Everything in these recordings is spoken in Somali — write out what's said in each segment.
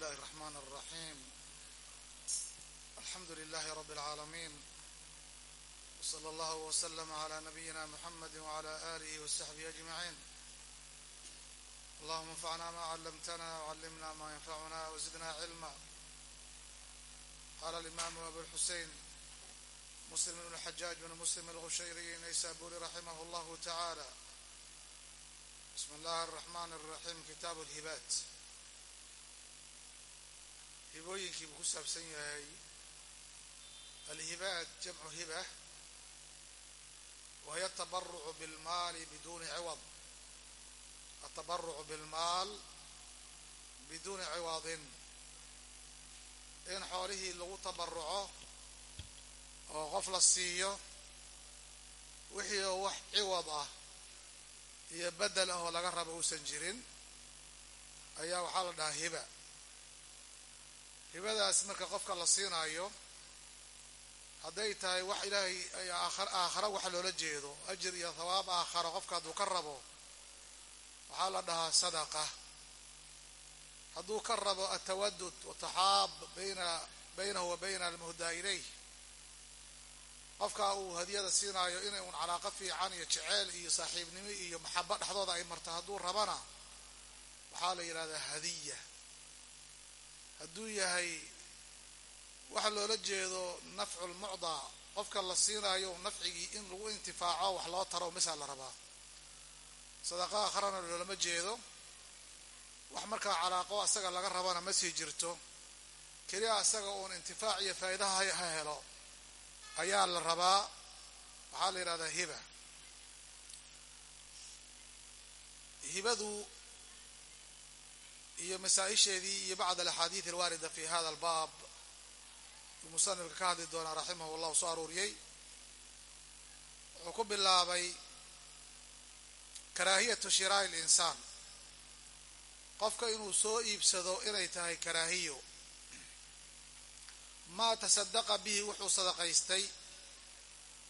الله الرحمن الرحيم الحمد لله رب العالمين وصلى الله وسلم على نبينا محمد وعلى آله وصحبه أجمعين اللهم انفعنا ما علمتنا وعلمنا ما ينفعنا وزدنا علما قال الإمام أبو الحسين مسلم بن الحجاج بن مسلم الغشيري نيسابوري رحمه الله تعالى بسم الله الرحمن الرحيم كتاب الهبات hibooyinkii buu ku saabsan yahay alhibaat jamcu hiba wa hiya atabarucu bilmaali biduuni ciwad atabarucu bilmaal biduuni ciwadin in xoolihii lagu tabaruco oo qof la siiyo wixii oo wax ciwad ah iyo bedel ah oo laga rabo uusan jirin ayaa waxaa la dhahaa hiba hibadaas marka qofka la siinaayo hadday tahay wax ilaahay aakhara waxa loola jeedo ajir iyo thawaab aakharo qofka hadduu ka rabo waxaa la dhahaa sadaqa. Hadduu ka rabo atawadud wataxaab bayna baynahu wa bayna almuhdaa ilayh. Qofka uu hadiyada siinaayo inay uun calaaqo fiican iyo jeceyl iyo saaxiibnimo iyo maxabo dhexdooda ay marto hadduu rabana waxaa la yidhahdaa hadiya hadduu yahay waxa loola jeedo nafcu lmucdaa qofka la siinaayo nafcigii in lagu intifaaco wax loo taro misaa la rabaa? Sadaqa akharana loolama jeedo. Wax markaa calaaqo asaga laga rabana ma sii jirto. Keliya asaga uun intifaac iyo faa'idaha ha helo ayaa la rabaa. Waxaa la yidhahdaa hiba. Hibadu iyo masaa-isheedii iyo bacd alaxaadiid alwaarida fi hada albaab. Uu musanifka ka hadli doonaa raximahu llahu soo aruuriyey. Wuxuu ku bilaabay karaahiyatu shiraa'i linsaan qofka inuu soo iibsado inay tahay karaahiyo. Maa tasadaqa bihi wuxuu sadaqaystay.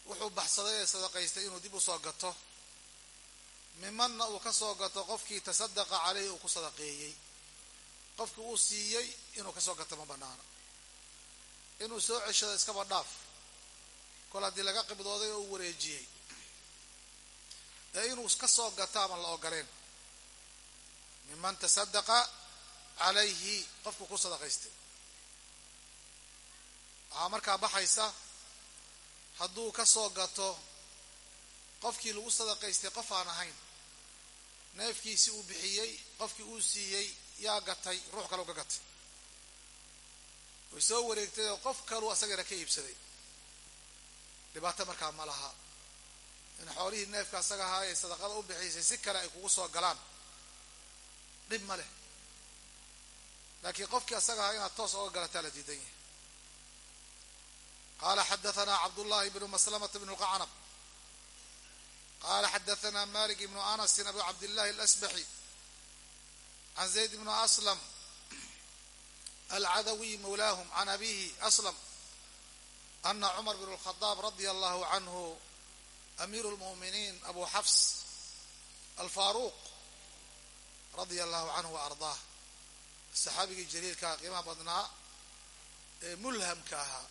Wuxuu baxsaday ee sadaqaystay inuu dib u soo gato. Mimanna uu ka soo gato qofkii tasadaqa caleyhi uu ku sadaqeeyey qofkii uu siiyey inuu ka soo gato ma banaano. Inuu soo ceshado iskaba dhaaf. Kol haddii laga qibdooday oo uu wareejiyey. Ee inuu ka soo gato ama la ogoleen? Miman tasadaqa calayhi qofkuu ku sadaqaystay. Waxaa markaa baxaysa hadduu ka soo gato qofkii lagu sadaqaystay qof aan ahayn neefkiisii uu bixiyey qofkii uu siiyey yaa gatay ruux kaleu ka gatay. Way soo wareegtay oo qof kaluu asagana ka iibsaday. Dhibaato markaa ma laha. In xoolihii neefka asaga ahaa ee sadaqada u bixisay si kale ay kugu soo galaan. Dhib ma leh. Laakiin qofkii asaga ahaa inaad toos oga galataa la diidan yahay. Qala xadaثna cabdullahi bnu maslamata bnu qacnab. Qala xadaثna malik bnu anasin abu cabdillahi alasbaxi can zayd bn aslam alcadawiy mawlaahum can abihi aslam ana cumar bn اlkhadaab radia allahu canhu amiiru اlmu'miniin abu xafs alfaaruq radia allahu canhu waardaah saxaabigii jaliilkaa qiimaha badnaa ee mulhamka ahaa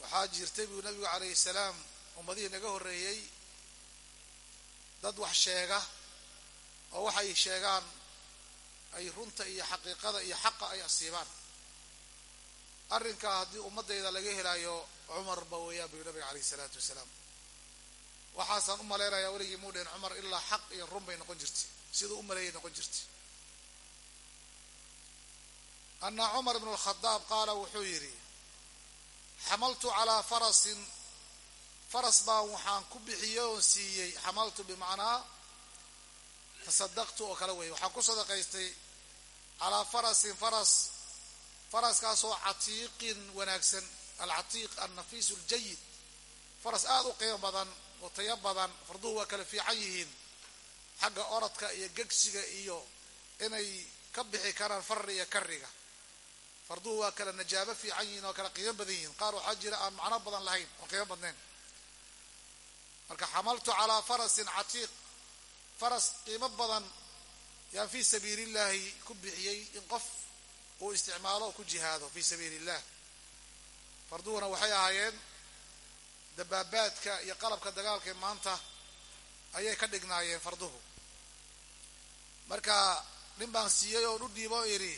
waxaa jirtay buu nabigu calayhi salaam ummadihii naga horreeyey dad wax sheega oo waxay sheegaan ay runta iyo xaqiiqada iyo xaqa ay asiibaan. Arrinkaa haddii ummaddayda laga helayo cumarba weeyaan buu nabiga calayhi salaatu wasalaam. Waxaasaan u malaynayaa weligii muu dhehen cumar ilaa xaq iyo run bay noqon jirtay. Siduu u maleeyay noqon jirtay. Ana cumar bn alkhadaab qaala wuxuu yidhi xamaltu calaa farasin faras baan waxaan ku bixiyey oon siiyey. Xamaltu bimacnaa tasadaqtu oo kale weeye waxaan ku sadaqaystay calaa farasin faras faraskaasoo catiiqin wanaagsan alcatiiq annafiis aljayid faras aada u qiimo badan oo tayo badan farduhu waa kala fiican yihiin xagga orodka iyo gegsiga iyo inay ka bixi karaan farri iyo kariga farduhu waa kala najaabo fiican yihiin oo kala qiimo badan yihiin qaar waxaa jira aan macno badan lahayn oo qiimo badnayn marka xamaltu calaa farasin catiiq faras qiimo badan yaan fii sabiilillaahi ku bixiyey in qof uu isticmaalo oo ku jihaado fii sabiili illah farduhuna waxay ahaayeen dabaabaadka iyo qalabka dagaalkae maanta ayay ka dhignaayeen farduhu. Marka nin baan siiyey oon u dhiibo o idhi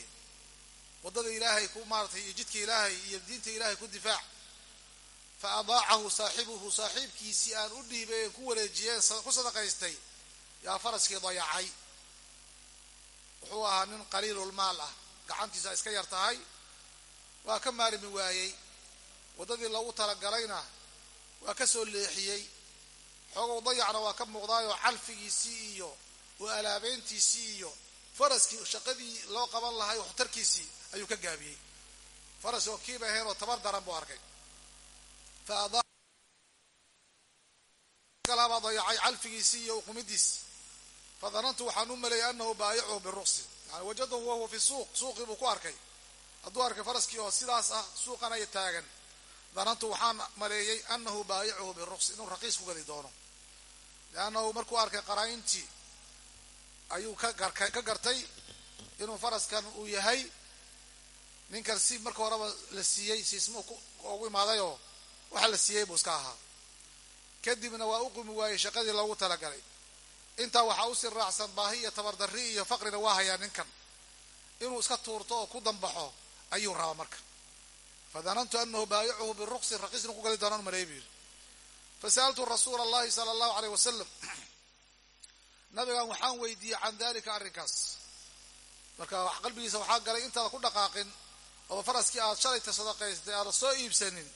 waddada ilaahay ku maaratay iyo jidka ilaahay iyo diinta ilaahay ku difaac. Fa adaacahu saaxibuhu saaxiibkiisii aan u dhiibay een ku wareejiyeen ku sadaqaystay yaa faraskii dayacay. Wuxuu ahaa nin qaliilulmaal ah. Gacantiisa iska yar tahay. Waa ka maalimi waayey. Waddadii loogu talagalayna waa ka soo leexiyey. Xoogow dayacna waa ka muuqdaayoo calfigiisii iyo oo alaabeyntiisii iyo faraskii shaqadii loo qaban lahay waxtarkiisii ayuu ka gaabiyey. Faras oo kiiba ahayn oo tabar daran buu arkay. Faabaa dayacay calfigiisii iyo uqumidiisii fadanantu waxaan u maleeyay anahu baayicuhu biruqsi. Yani wajadahu wahuwa fi suuq. Suuqii buu ku arkay. Hadduu arkay faraskii oo sidaas ah suuqan ay taagan. Danantu waxaan maleeyey anahu baayicuhu biruqsi. Inuu raqiis ku gadi doono. Liannahu markuu arkay qaraa'intii ayuu ka gartay inuu faraskan uu yahay. Ninkan si marka horeba la siiyey siismuu ugu imaadayoo waxa la siiyey buu iska ahaa. Kadibna waa u qumi waayey shaqadii loogu talagalay intaa waxaa u sii raacsan baahi iyo tabardarri iyo faqrina waa hayaa ninkan. Inuu iska tuurto oo ku dambaxo ayuu rabaa marka. Fadanantu anahu baayicuhu biruqsin raqiisna ku gali doonaan maleey buu yidhi fasa'altu rasuula allahi sala allahu aleyh wasalam nabigan waxaan weydiiyey can dalika arrinkaas. Marka qalbigiisa waxaa galay intaada ku dhaqaaqin oo faraskii aad shalayta sadaqaystay aada soo iibsanin.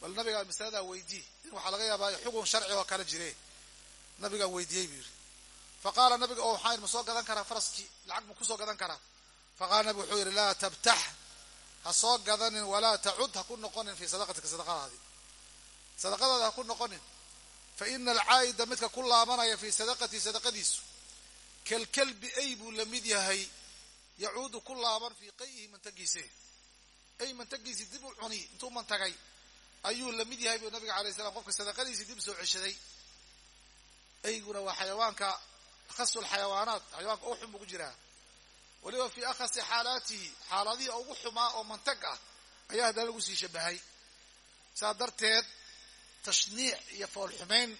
Bal nabigaan masaladaa weydii in waxaa laga yaabaa xugun sharci oo kale jire nabigaan weydiiyey buu yidhi fa qaala nabiga oo waxaa ma soo gadan karaa faraskii lacag ma ku soo gadan karaa fa qaala nabigu wuxuu yidhi laa tabtax ha soo gadanin walaa tacud ha ku noqonin fii sadaqatika sadaqadaadii sadaqadaada ha ku noqonin fa ina alcaa'ida midka ku laabanaya fii sadaqatii sadaqadiisu kalkalbi ay buu la mid yahay yacuudu ku laaban fii qayihi mantagiise ay mantagiisii dib u cuni intuu mantagay ayuu la mid yahay buu nabiga alay slam qofka sadaqadiisii dib soo ceshaday ayguna waa xayawaanka akhasul xayawaanaat xayawaanka ugu xun buu ku jiraa. Waliba fii akhasi xaalaatihi xaaladihii ugu xumaa oo mantag ah ayaa haddana lagu sii shabahay. Saa darteed tashniic iyo foolxumayn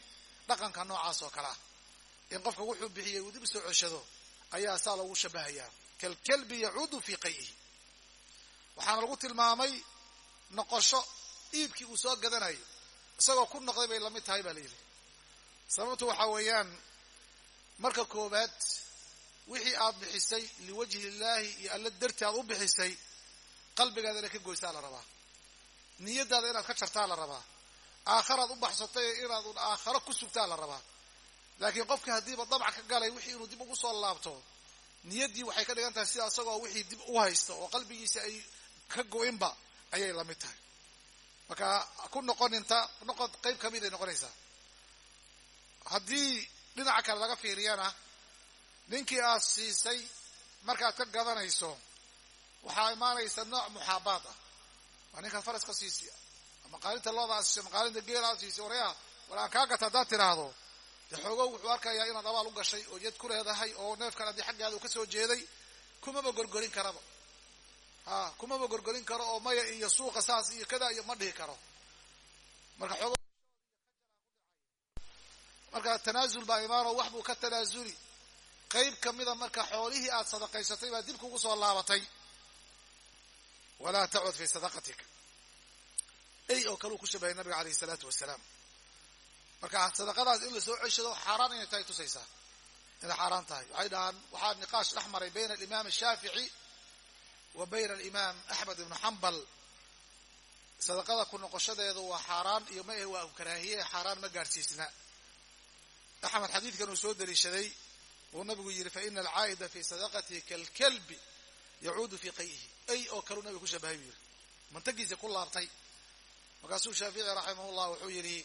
dhaqanka noocaas oo kale ah. In qofka wuxuu bixiyey uu dib soo ceshado ayaa saa loogu shabahayaa. Kalkalbi yacuudu fii qayihi. Waxaana lagu tilmaamay noqosho iibkii uu soo gadanayo. Isagoo ku noqday bay la mid tahay baa la yidhi. Sababtu waxaa weeyaan marka koowaad wixii aad bixisay liwajhi illaahi iyo alla darti aad u bixisay qalbigaada inaad ka goysaa la rabaa. Niyadaada inaad ka jartaa la rabaa. Aakharaad u baxsatay inaadun aakharo ku sugtaa la rabaa. Laakiin qofkii haddiiba dabca ka galay wixii inuu dib ugu soo laabto niyaddii waxay ka dhigan tahay sida isagoo wixii dib u haysto oo qalbigiisa ay ka go-inba ayay la mid tahay. Marka ku noqon qayb ka mid ay noqonaysaa. Haddii dhinaca kale laga fiiriyana ninkii aad siisay markaad ka gadanayso waxaa imaanaysa nooc muxaabaad ah. Waa ninkaad faras ka siisi maqaalinta looda aad siisay maqaalinta geela aad siisay waryaa war aan kaa gata haddaad tiraahdo dee xoogow wuxuu arkayaa inaad abaal u gashay oo jed ku leedahay oo neefkan haddii xaggaada uu ka soo jeeday kumaba gorgorin karaba. Ha kumaba gorgorin karo oo maya iyo suuqa saas iyo kada iyo ma dhihi karo. Marka xoog marka tanaasul baa imaanoo wax buu ka tanaasuli qayb kamida marka xoolihii aad sadaqaysatay baa dib kugu soo laabatay. Walaa tacud fii sadaqatika. Ey oo kale uu ku shabahay nabiga alayh isalaatu wasalaam. Marka sadaqadaas in la soo ceshado xaaraan inay tahay tusaysaa. Inay xaaraan tahay. Waxay dhahaan waxaa niqaash dhex maray bayna alimaam ashaafici wa bayna alimaam axmed ibnu xambal sadaqada ku noqoshadeedu waa xaaraan iyo ma ahe waa karaahiye xaaraan ma gaadhsiisna axmed xadiidkan uu soo daliishaday wuu nabigu yidhi fa ina alcaa'ida fii sadaqatihi kalkalbi yacuudu fii qayhi ay oo kaleu nabiga ku shabahay buu yidhi. Mantagiisa ku laabtay. Markaasuu shaafici raximahullah wuxuu yidhi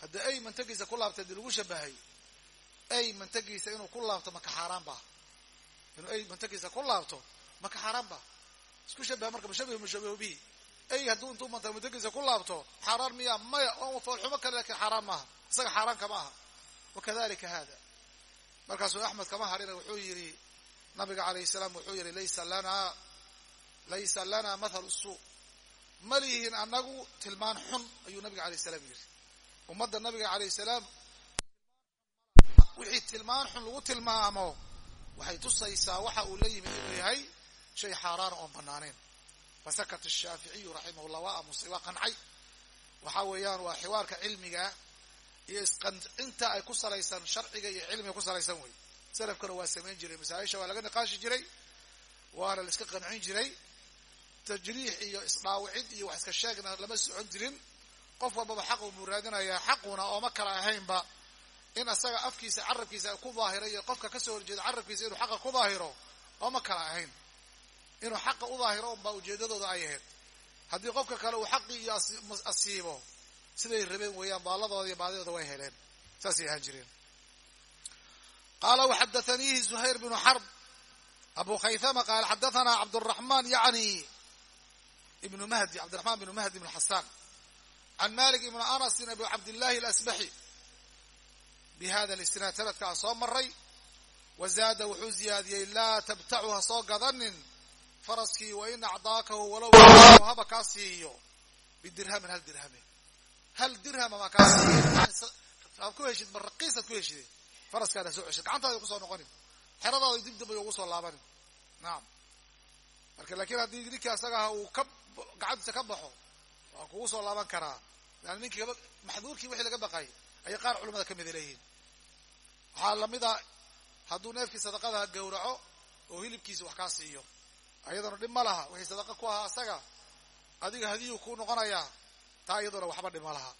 hadda ay mantagiisa ku laabtay dii lagu shabahay ay mantagiisa inuu ku laabto maka xaaraan ba inuu ay mantagiisa ku laabto maka xaaraan ba isku shabaha marka mushabih mushabihu bihi ay hadduu intuu manta mantagiisa ku laabto xaaraan miya maya waa foolxumo kale laakiin xaaraan maaha. Isaga xaaraan kama aha wakadalika hada markaasuu axmed kama harina wuxuu yidhi nabiga calayhi salaam wuxuu yidhi laysa lana laysa lana mathalu suu ma lihiin annagu tilmaan xun ayuu nabiga alayh salaam yidhi ummadda nabiga alayh salaam wixii tilmaan xun lagu tilmaamo waxay tusaysaa waxa uu la yimid inuu yahay shay xaaraana oon banaanayn fasakata ashaaficiyu raximah llah waa amusay waa qancay waxa weeyaan waa xiwaarka cilmiga iyo isqancinta ay ku salaysan sharciga iyo cilmiga ku salaysan wey salafkana waa samayn jiray masaa-isha waa laga niqaashi jiray waana la iska qancin jiray. Tajriix iyo isdhaawicid iyo wax iska sheegna lama socon jirin. Qof walbaba xaq uu muraadinayaa xaquna ooma kala ahaynba. In asaga afkiisa carabkiisa ku daahiro iyo qofka ka soo horjeeda carabkiisa inuu xaqa ku daahiro ooma kala ahayn. Inuu xaqa u daahiro unbaa ujeedadooda ay ahayd. Haddii qofka kale uu xaqii iyo asiibo siday rabeen weeyaan baaladooda iyo baadidooda way heleen. Saasay ahaan jireen. Qaala waxadathaniihi zuhayr bnu xarb abu khaythama qaala xadathana cabduraxmaan yani ibnu mahdi cabdiraxmaan bnu mahdi bn xasaan can malik ibn anasin abi cabdillahi alasbaxi. Bi hada lisnaad sanadkaa soo maray wa zaada wuxuu ziyaadiyey laa tabtacu ha soo gadanin faraskii wain acdaakahu walow haba kaa siiyo bidirhamin hal dirhame hal dirhama maa kaa siiye aad ku heshid ma raqiisaad ku heshide faraskaada soo ceshid gacantaada ku soo noqonin xeradaada dib dambay ugu soo laabanin nacam marka laakiin haddii ninkii asagaha uu ka gacantiisa ka baxo waa kugu soo laaban karaa yani ninkii maxduurkii wixii laga baqay ayay qaar culamada ka mida leeyihiin waxaa la mid a hadduu neefkii sadaqada gowraco oo hilibkiisa wax kaa siiyo ayadana dhib ma laha wixii sadaqa ku ahaa asaga adiga hadiyuu kuu noqonayaa taa iyaduna waxba dhib ma laha.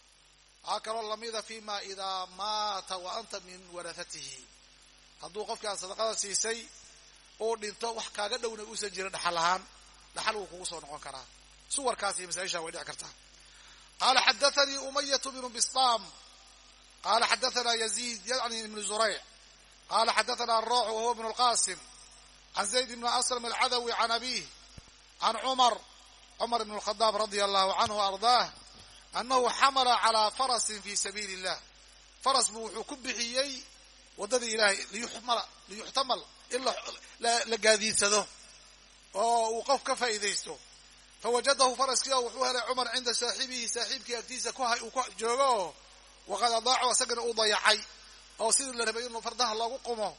Waxaa kaloo lamida fima idaa maata wa anta min warahatihi hadduu qofkii aad sadaqada siisay uu dhinto wax kaaga dhowna uusan jirin dhaxal ahaan. Dhaxal wuu kugu soo noqon karaa. Suwarkaas iyo way dhici kartaa. Qaala xadathanii umayatu bnu bistam qala xadathana yazid yani ibnu zurayc. Qala xadathana arox wahuwa bnu lqasim can zayd bn aslam alcadawi can abih can cumar cumar ibn lkhadaab radia allahu canhu ardaah annahu xamala calaa farasin fi sabiili illah faras buu wuxuu ku bixiyey waddadii ilaahay liyuxtamal in la gaadiidsado oo uu qof ka faa'iidaysto fawajadahu faraskii wuxuu helay cumar cinda saaxibihi saaxiibkii agtiisa uu ku joogo oo waqad adaacu asagana uu dayacay oo sidii la rabay in fardaha loogu qumo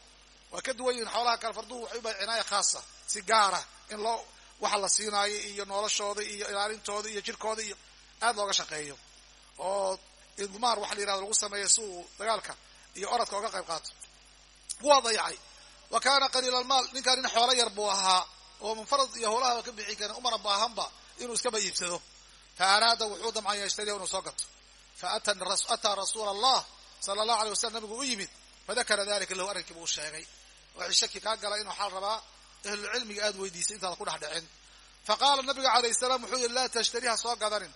waa ka duwan yihiin xoolaha kale farduhu waxay u bahay cinaaya khaasa si gaara in loo waxa la siinaayo iyo noloshooda iyo ilaalintooda iyo jirkooda iyo aad looga shaqeeyo oo idmaar waxa la yiraahdo lagu sameeyo si uu dagaalka iyo oradka oga qayb qaato. Waa dayacay wa kaana qaliila almaal ninkaan nin xoolo yar buu ahaa oo munfarad iyo howlahaba ka bixi karin umana baahanba inuu iskaba iibsado fa araada wuxuu damcan yashtariya inuu soo gato. Fa ataa rasuula allah sala allahu alay wasalam nabigu u yimid fadakara dalika lahu arrinkii buu sheegay. Waxay shaki kaa gala in waxaa rabaa ahlucilmiga aad weydiisay intaada ku dhex dhicin fa qaala nabiga calayh salaam wuxuu yihi laa tashtari ha soo gadanin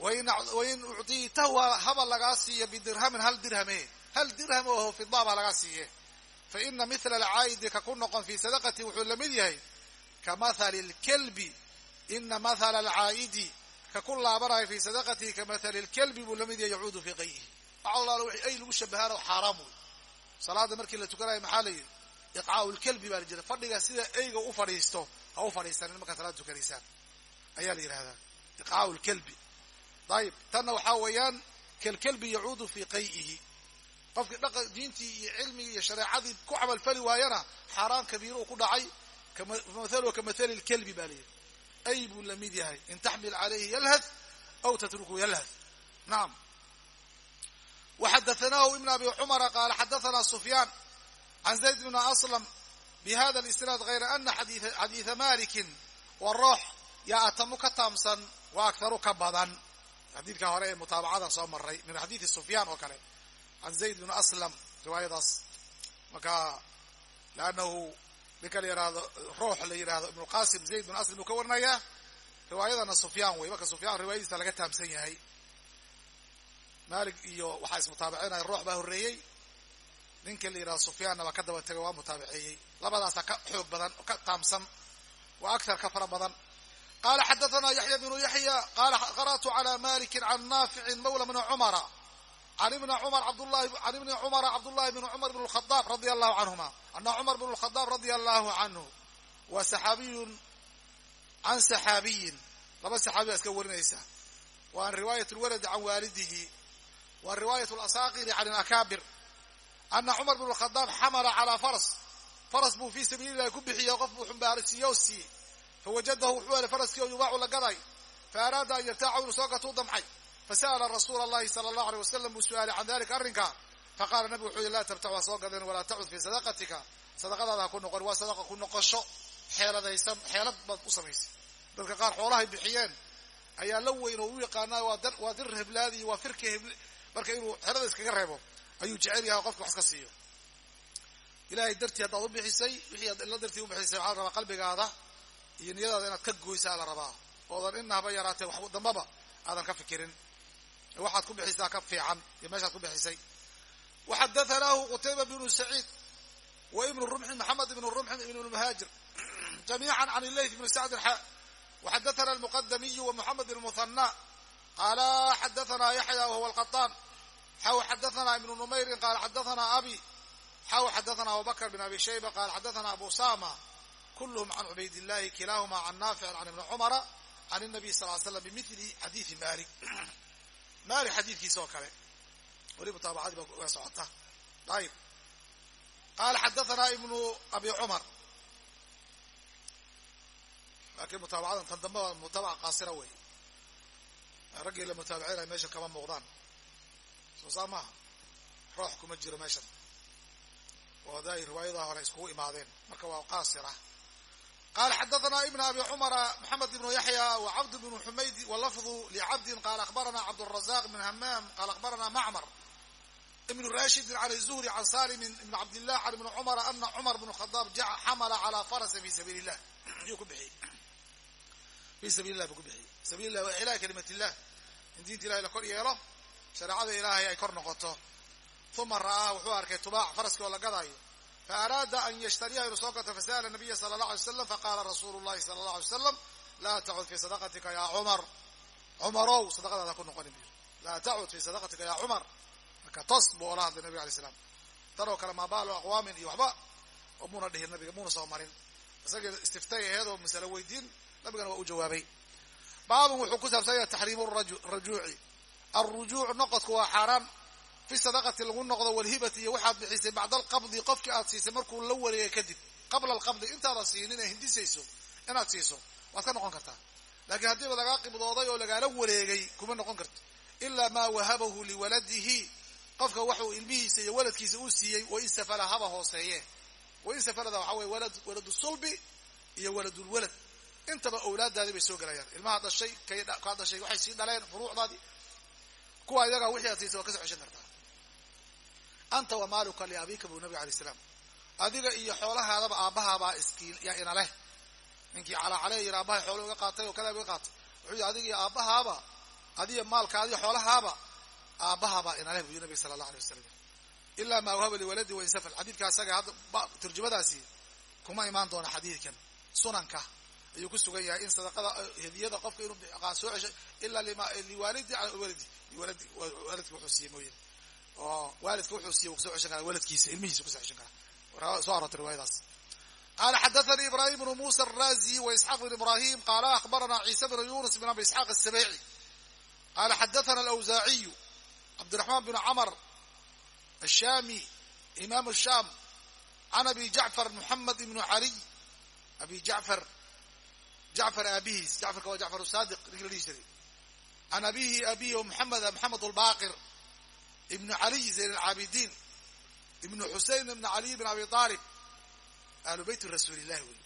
wain ucdiitahu haba lagaa siiya bidirhamin hal dirhame hal dirham oho fidaa baa lagaa siiye fa ina mithla alcaayidi ka ku noqon fii sadaqati wuxuu la mid yahay ka mathali lkelbi ina mathala alcaayidi ka ku laabanayo fii sadaqatihi ka mathali lkelbi buu la mid yahay yacuudu fii qay'ihi waxa alaalo wixii ay lagu shabahaan oo xaaraam wey salaada markii la tukanayo maxaa la yidhi iqcaau lkelbi baa la jira fadhiga sida eyga u fadhiisto ha u fadhiisanin markaad salaada tukanaysaan ayaa la yidhahdaa iqcaau lkelbi dayib tanna waxaa weeyaan kelkelbi yacuudu fii qay'ihi qofkii dhaqa diintii iyo cilmigii iyo shareecadii ku camalfali waayana xaaraan kabiiro uu ku dhacay mathaluhu ka mathali lkelbi baa layidhi ay buu la mid yahay in taxmil calayhi yalhath aw tatruku yalhath nacam وxadaثnahu iبn abi cmra qala xadaثna sufyaan can zayd bn aslam bhada اlisnaad غayra ana xadiiثa maliki wاroox yaa atamu ka taamsan wa akharu ka badan xadiidka hore ee mutaabacadan soo maray min xadiiثi sufyaan oo kale. Can zayd bn aslam riwaayadaas. Marka lannahu ninka la yihahdo roox la yihahdo ibn qasim zayd bn aslam buu ka warinaya riwaayadana sufyaan wey marka sufyaan riwaayadiisa laga taamsan yahay. Malik iyo waxaa ismutaabicinaya roox baa horreeyey. Ninka la yidhahdo sufyaanna baa ka daba tegay waa mutaabiceeyey labadaasa ka xoog badan ka taamsan waa aktar ka fara badan qala xadaثna yaxya bnu yaxya qala qarأtu clى maliki can naafici mawla bni cumara an ibni cumar abdlahi can ibni cumara cabdullahi bn cumar bn اlkhadaab radia allahu canhuma ana cumar bn اlkhadaab radia allahu canhu wa saxaabiyun can saxaabiyin laba saxaabi baa iska warinaysa waa riwaayat lwaladi can waalidihi wa riwaayat alasaaqiri can alakaabir ana cumar bn khadaab xamala calaa faras faras buu fii sabiili illahi ku bixiyey qof buu xumbaarsiiye oo siiyey fawajadahu wuxuu helay faraskii oo yubaacu la gaday fa araada an yartaaca inuu soo gatuu damcay fasa'ala rasuula allahi sala allahu aleyh wasalam buu su'aalay can dalika arrinkaa faqala nabigu wuxuu yihi laa tabtac waa soo gadeen walaa tacud fii sadaqatika sadaqadaada ha ku noqon waa sadaqa ku noqosho xeeladaysan xeelad baad u samaysay dadka qaar xoolahay bixiyeen ayaa la weyn oo u yaqaanaa waa dir heblaadi waa firka hebl marka inuu xeelada iskaga reebo ayuu jecel yahay qofka wax iska siiyo ilahay dartii haddaad u bixisay wixii ila dartii ubixisay waxaa la rabaa qalbigaada iyo niyadaada inaad ka goysaa la rabaa. Oodan inahaba yaraatee wax dambaba aadan ka fikirin. Waxaad ku bixisaa ka fiican iyo meeshaad ku bixisay. Waxadathanahu qutayba bnu saciid wa ibnu rumxin maxamed ibnu rumxin ibn lmuhaajir jamiica can ilayth bni sacd xa waxadathana almuqadamiyu wa moxamed ibn muhanna qaala xadathana yaxya wahuwa alqaطaan xaw xadathana ibnu numayrin qaala xadathana abi xaw xadathana abubakr bn abi shayba qaala xadathana abu sama kulhm can cubayd illahi kilahuma can naafic can ibni cumara can الnabiy sal slam bimili xadiidi malik malik xadiidkiisa oo kale weli mutaabacadii baa socota ayib qaala xadathana ibnu abi cumar laakiin mutaabacadan tan dambe waa mutaabaca qaasira wey raggii la mutaabicinaya meesha kama muuqdaan soo saa maaha roox kuma jiro meeshan oo haday riwaayadaha hore iskugu imaadeen marka waa qaasira qala xadathna ibn abi cumara maxamed ibnu yaxya wa cabd bnu xumayd walafdu lcabdin qala akhbarana cabdrazaq ibn hamaam qala akhbarana macmar ibn rashidin an zuhri an salimin ibn cabdillah an ibni cumara ana cumar bn khadaab xamala calaa farasi fi sabiil lah ayuu ku bixiyey fi sabil lah buu ku bixiyey sabil lah wa iclaa kalimat illah in diinta ilahay la kor yeelo shareecada ilaahay ay kor noqoto uma ra'aa wuxuu arkay tubaac faraskii oo la gadaayo faaraada an yashtariyaha inuu soo gato fasa'ala nabiya sala allah alay slam faqaala rasuulu llahi sala allah alay slam laa tacud fii sadaqatika ya cumar cumarow sadaqadaada ku noqonin bu laa tacud fii sadaqatika ya cumar marka tos buu ola hadlay nabiga alay slam tan oo kale maabaalo aqwaamin iyo waxba muuna dhihin nabiga muuna soo marin isagii istiftay aheed oo masale weydiin nabigana waa u jawaabay baabun wuxuu ku saabsanya taxriimu rajuuci alrujuuc noqodku fi sadaqati lagu noqdo walhibati iyo waxaad bixisay bacda alqabdi qofkii aad siisay markuu la wareegay kadib qabla alqabdi intaadan siinin ee hindisayso inaad siiso waad ka noqon kartaa laakiin haddiiba lagaa qibdooday oo lagaala wareegay kuma noqon karto ilaa maa wahabahu liwaladihi qofka waxuu ilmihiisa iyo waladkiisa uu siiyey wain safala haba hooseeye wain safalada waxaa weye walad waladu sulbi iyo waladulwalad intaba owlaadaadii bay soo gelayaan ilmaha dhashay kaa dhashay waxay sii dhaleen furuucdaadii kuwa iyagaa wixii aad siisay waad ka soo ceshan kartaa anta wa maaluka liabika buu nabiga alay slam adiga iyo xoolahaadaba aabbahaabaa iskii yaa ina leh. Ninkii calaacale yiri aabbahay xoolo iga qaatay oo kadaa iga qaatay. Wuxuu yidhi adiga iyo aabbahaaba adiga maalka xoolahaaba aabbahaabaa ina leh buu yii nabiga sala allah alay wasalam ilaa maa wahaba liwaladi wa insafal xadiidka asaga hadda turjumadaasi kuma imaan doona xadiidkan. Sunanka ayuu ku sugan yahay in sadaqada hediyada qofka inuu soo ceshay. Ilaa liwaalidi waladi liwaladi waalidka wuxuu siiyey mooye oo waalidka wuxuu siiy ku soo xushan kara waalidkiisa ilmihiisa kuso xushan kara soo aroortay riwaayadaas. Qala xadathanii ibrahim bnu musa arazi wa isxaaq bn ibrahim qala ahbarana ciisa bnu yunus bn abi isxaaq asabeeci qala xadathana alawsaaciyu cabdiraxman bn camr ashami imam sham can abi jacfar muxamed ibnu caliy abi jacfar jacfar aabihiis jacfarka waa jacfar saadiq ninki la dhihi jiray. Can abihi abihi muxameda maxamed lbaqir ibnu caliy zayn alcaabidiin ibnu xusein ibn caliy bn abi aalib ahlu beyt rasuuli illahi wey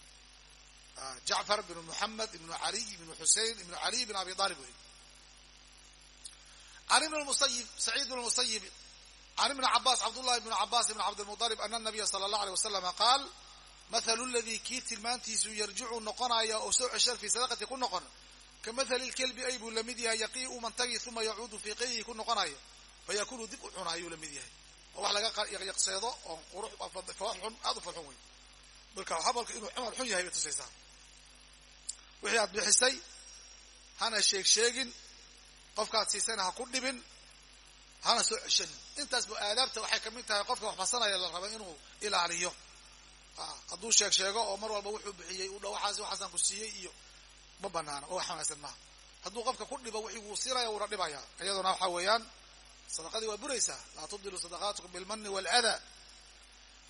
jacfar bn muxamed ibnu caliy ibnu xusein ibnu caliy bn abi aalib wey can ibn musayib saciid bn musayib can ibni cabaas cabdullahi bn cabaas ibn cabdilmuطalib ana nabiya sala allah alيh wasalama qaal mathalu ladii kii tilmaantiisu yarjicu noqonaya oo soo ceshan fii sadaqati ku noqon. Ka mathali lkelbi ay la mid yahay yaqii u mantagi uma yacuudu fii qayhi ku noqonayo fayakulu dib u cuna ayuu la mid yahay oo wax laga yaqyaqseedo oo qurux xun aad u falxun wey marka habalka inuu cumar xun yahay bay tusaysaa wixii aad bixisay hana sheeg sheegin qofkaad siisayna ha ku dhibin hana soo ceshanin intaas bu aadaabta waxay ka mid tahay qofka wax basanaya la raba inuu ilaaliyo hadduu sheeg sheego oo mar walba wuxuu bixiyey u dha waxaas waxaasaan ku siiyey iyo ma banaana oo wax wanaagsan maaha hadduu qofka ku dhibo wixii wuu siinaya wuuna dhibaya iyaduna waxa weeyaan sadaqadii waa buraysaa laa tubdilu sadaqaatikum bilmani wاlأda